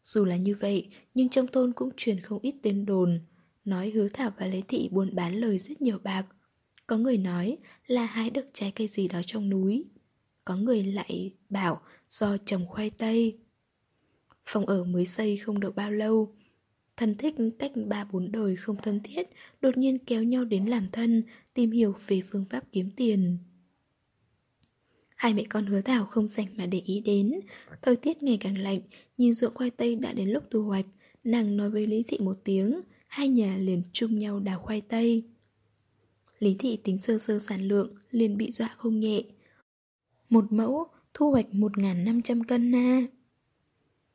Dù là như vậy Nhưng trong thôn cũng truyền không ít tên đồn Nói hứa thảo và lấy thị buôn bán lời rất nhiều bạc. Có người nói là hái được trái cây gì đó trong núi. Có người lại bảo do trồng khoai tây. Phòng ở mới xây không được bao lâu. Thân thích cách ba bốn đời không thân thiết, Đột nhiên kéo nhau đến làm thân, Tìm hiểu về phương pháp kiếm tiền. Hai mẹ con hứa thảo không dành mà để ý đến. Thời tiết ngày càng lạnh, Nhìn ruộng khoai tây đã đến lúc thu hoạch. Nàng nói với Lý Thị một tiếng Hai nhà liền chung nhau đào khoai tây. Lý Thị tính sơ sơ sản lượng, liền bị dọa không nhẹ. Một mẫu thu hoạch 1.500 cân na.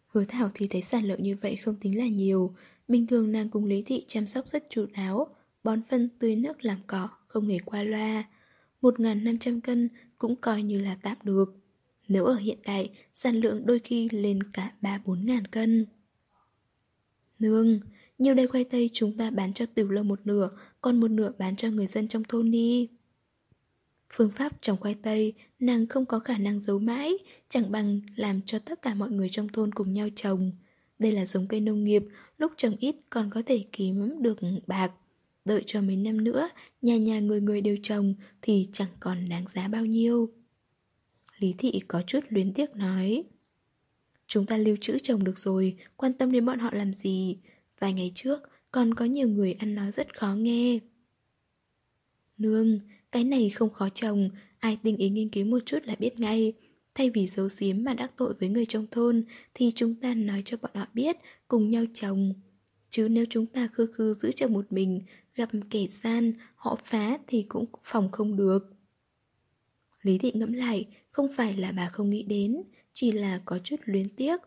Hứa Thảo thì thấy sản lượng như vậy không tính là nhiều. Bình thường nàng cùng Lý Thị chăm sóc rất chủ đáo, Bón phân tưới nước làm cỏ, Không hề qua loa. 1.500 cân cũng coi như là tạm được. Nếu ở hiện tại, Sản lượng đôi khi lên cả 3-4 ngàn cân. Nương nhiều đây khoai tây chúng ta bán cho tiểu lâu một nửa, Còn một nửa bán cho người dân trong thôn đi. Phương pháp trồng khoai tây, Nàng không có khả năng giấu mãi, Chẳng bằng làm cho tất cả mọi người trong thôn cùng nhau trồng. Đây là giống cây nông nghiệp, Lúc trồng ít còn có thể kiếm được bạc. Đợi cho mấy năm nữa, Nhà nhà người người đều trồng Thì chẳng còn đáng giá bao nhiêu. Lý thị có chút luyến tiếc nói, Chúng ta lưu trữ trồng được rồi, Quan tâm đến bọn họ làm gì? Vài ngày trước còn có nhiều người ăn nói rất khó nghe. Nương Cái này không khó trồng Ai tinh ý nghiên cứu một chút là biết ngay. Thay vì giấu giếm mà đắc tội với người trong thôn Thì chúng ta nói cho bọn họ biết Cùng nhau trồng Chứ nếu chúng ta khư khư giữ cho một mình Gặp kẻ gian, họ phá thì cũng phòng không được. Lý thị ngẫm lại Không phải là bà không nghĩ đến Chỉ là có chút luyến tiếc.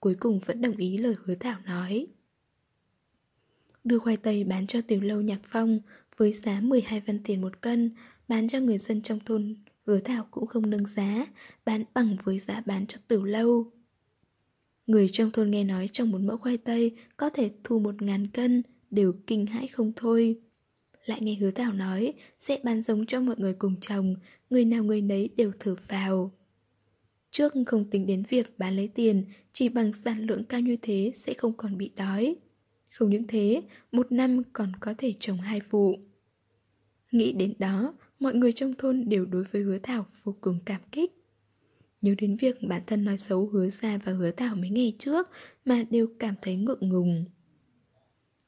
Cuối cùng vẫn đồng ý lời hứa thảo nói. Đưa khoai tây bán cho tiểu lâu nhạc phong Với giá 12 văn tiền một cân Bán cho người dân trong thôn Hứa thảo cũng không nâng giá Bán bằng với giá bán cho tiểu lâu Người trong thôn nghe nói trong một mẫu khoai tây có thể thu một ngàn cân, đều kinh hãi không thôi. Lại nghe hứa thảo nói sẽ bán giống cho mọi người cùng trồng, người nào người nấy đều thử vào. Trước không tính đến việc bán lấy tiền, chỉ bằng sản lượng cao như thế sẽ không còn bị đói. Không những thế, một năm còn có thể trồng hai vụ. Nghĩ đến đó, mọi người trong thôn đều đối với hứa thảo vô cùng cảm kích. Nhớ đến việc bản thân nói xấu hứa ra và hứa thảo mấy ngày trước mà đều cảm thấy ngượng ngùng.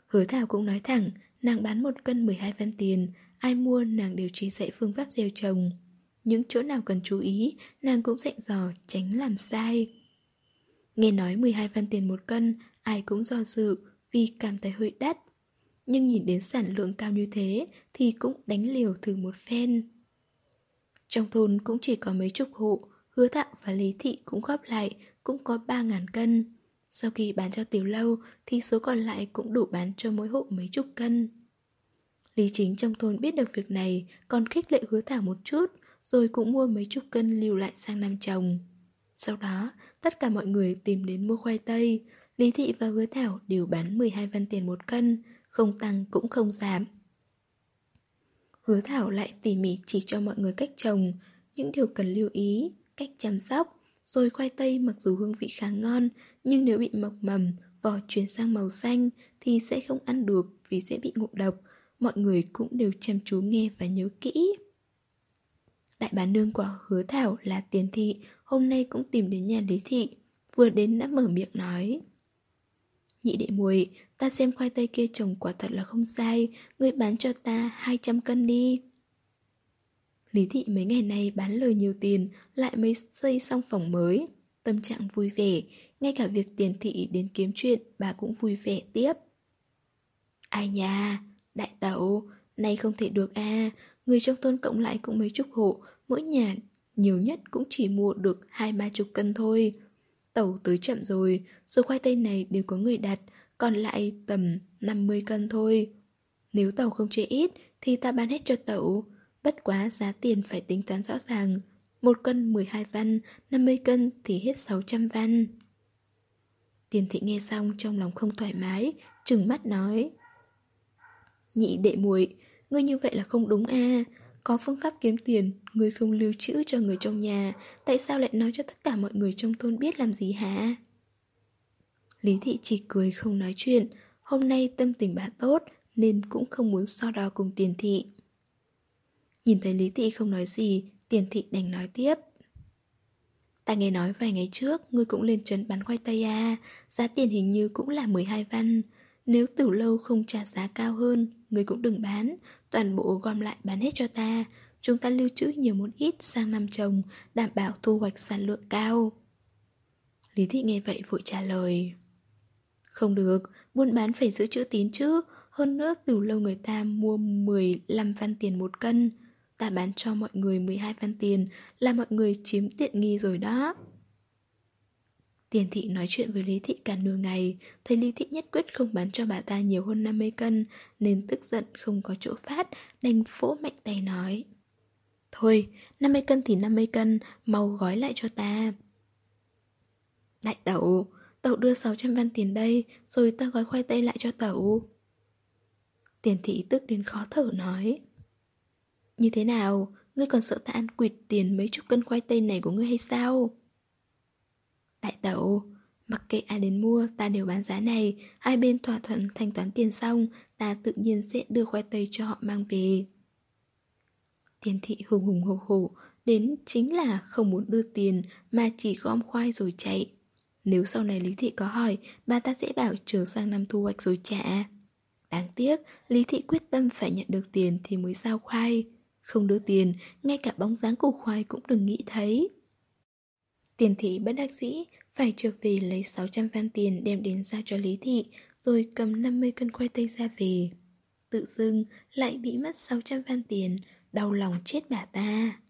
Hứa thảo cũng nói thẳng, nàng bán một cân 12 văn tiền, ai mua nàng đều chỉ dạy phương pháp gieo trồng. Những chỗ nào cần chú ý, nàng cũng dạy dò tránh làm sai. Nghe nói 12 văn tiền một cân, ai cũng do dự vì cảm thấy hơi đắt. Nhưng nhìn đến sản lượng cao như thế thì cũng đánh liều thử một phen. Trong thôn cũng chỉ có mấy chục hộ, hứa thạo và lý thị cũng góp lại, cũng có 3.000 cân. Sau khi bán cho tiểu lâu thì số còn lại cũng đủ bán cho mỗi hộ mấy chục cân. Lý chính trong thôn biết được việc này còn khích lệ hứa thảo một chút, rồi cũng mua mấy chục cân lưu lại sang năm trồng. Sau đó, tất cả mọi người tìm đến mua khoai tây. Lý thị và hứa thảo đều bán 12 văn tiền một cân, không tăng cũng không giảm. Hứa Thảo lại tỉ mỉ chỉ cho mọi người cách trồng, những điều cần lưu ý, cách chăm sóc. Rồi khoai tây mặc dù hương vị khá ngon, nhưng nếu bị mọc mầm, vỏ chuyển sang màu xanh thì sẽ không ăn được vì sẽ bị ngộ độc. Mọi người cũng đều chăm chú nghe và nhớ kỹ. Đại bán nương của hứa Thảo là Tiền Thị, hôm nay cũng tìm đến nhà Lý Thị. Vừa đến đã mở miệng nói. Nhị đệ muội, ta xem khoai tây kia trồng quả thật là không sai, ngươi bán cho ta 200 cân đi. Lý thị mấy ngày nay bán lời nhiều tiền, lại mới xây xong phòng mới. Tâm trạng vui vẻ, ngay cả việc tiền thị đến kiếm chuyện bà cũng vui vẻ tiếp. Ai nha, đại tẩu, nay không thể được à, người trong thôn cộng lại cũng mấy chục hộ, mỗi nhà nhiều nhất cũng chỉ mua được hai ba chục cân thôi tàu tới chậm rồi, số khoai tây này đều có người đặt, còn lại tầm 50 cân thôi. Nếu tàu không chê ít thì ta bán hết cho tàu. Bất quá giá tiền phải tính toán rõ ràng. Một cân 12 văn, 50 cân thì hết 600 văn. Tiền thị nghe xong trong lòng không thoải mái, trừng mắt nói. Nhị đệ muội, ngươi như vậy là không đúng a có phương pháp kiếm tiền, người không lưu trữ cho người trong nhà, tại sao lại nói cho tất cả mọi người trong thôn biết làm gì hả? Lý thị chỉ cười không nói chuyện, hôm nay tâm tình bà tốt nên cũng không muốn so đo cùng tiền thị. Nhìn thấy Lý thị không nói gì, tiền thị đành nói tiếp. Ta nghe nói vài ngày trước, ngươi cũng lên trấn bán khoai tây à, giá tiền hình như cũng là 12 văn. Nếu tử lâu không trả giá cao hơn, ngươi cũng đừng bán, toàn bộ gom lại bán hết cho ta. Chúng ta lưu trữ nhiều một ít sang năm trồng, đảm bảo thu hoạch sản lượng cao. Lý thị nghe vậy vội trả lời. Không được, buôn bán phải giữ chữ tín chứ, hơn nữa từ lâu người ta mua 15 văn tiền một cân. Ta bán cho mọi người 12 văn tiền là mọi người chiếm tiện nghi rồi đó. Tiền thị nói chuyện với Lý Thị cả nửa ngày, thấy Lý Thị nhất quyết không bán cho bà ta nhiều hơn 50 cân, nên tức giận không có chỗ phát, đành phỗ mạnh tay nói. Thôi, 50 cân thì 50 cân, mau gói lại cho ta. Đại tẩu, tẩu đưa 600 văn tiền đây, rồi ta gói khoai tây lại cho tẩu. Tiền thị tức đến khó thở nói. Như thế nào, ngươi còn sợ ta ăn quỵt tiền mấy chục cân khoai tây này của ngươi hay sao? Đại tẩu, mặc kệ ai đến mua, ta đều bán giá này, hai bên thỏa thuận thanh toán tiền xong, ta tự nhiên sẽ đưa khoai tây cho họ mang về. Tiền thị hùng hùng hổ hổ, đến chính là không muốn đưa tiền mà chỉ gom khoai rồi chạy. Nếu sau này Lý Thị có hỏi, bà ta sẽ bảo chờ sang năm thu hoạch rồi trả. Đáng tiếc, Lý Thị quyết tâm phải nhận được tiền thì mới giao khoai. Không đưa tiền, ngay cả bóng dáng của khoai cũng đừng nghĩ thấy. Tiền thị bất đắc dĩ, phải trở về lấy 600 văn tiền đem đến giao cho Lý Thị, rồi cầm 50 cân khoai tây ra về. Tự dưng lại bị mất 600 văn tiền, đau lòng chết bà ta.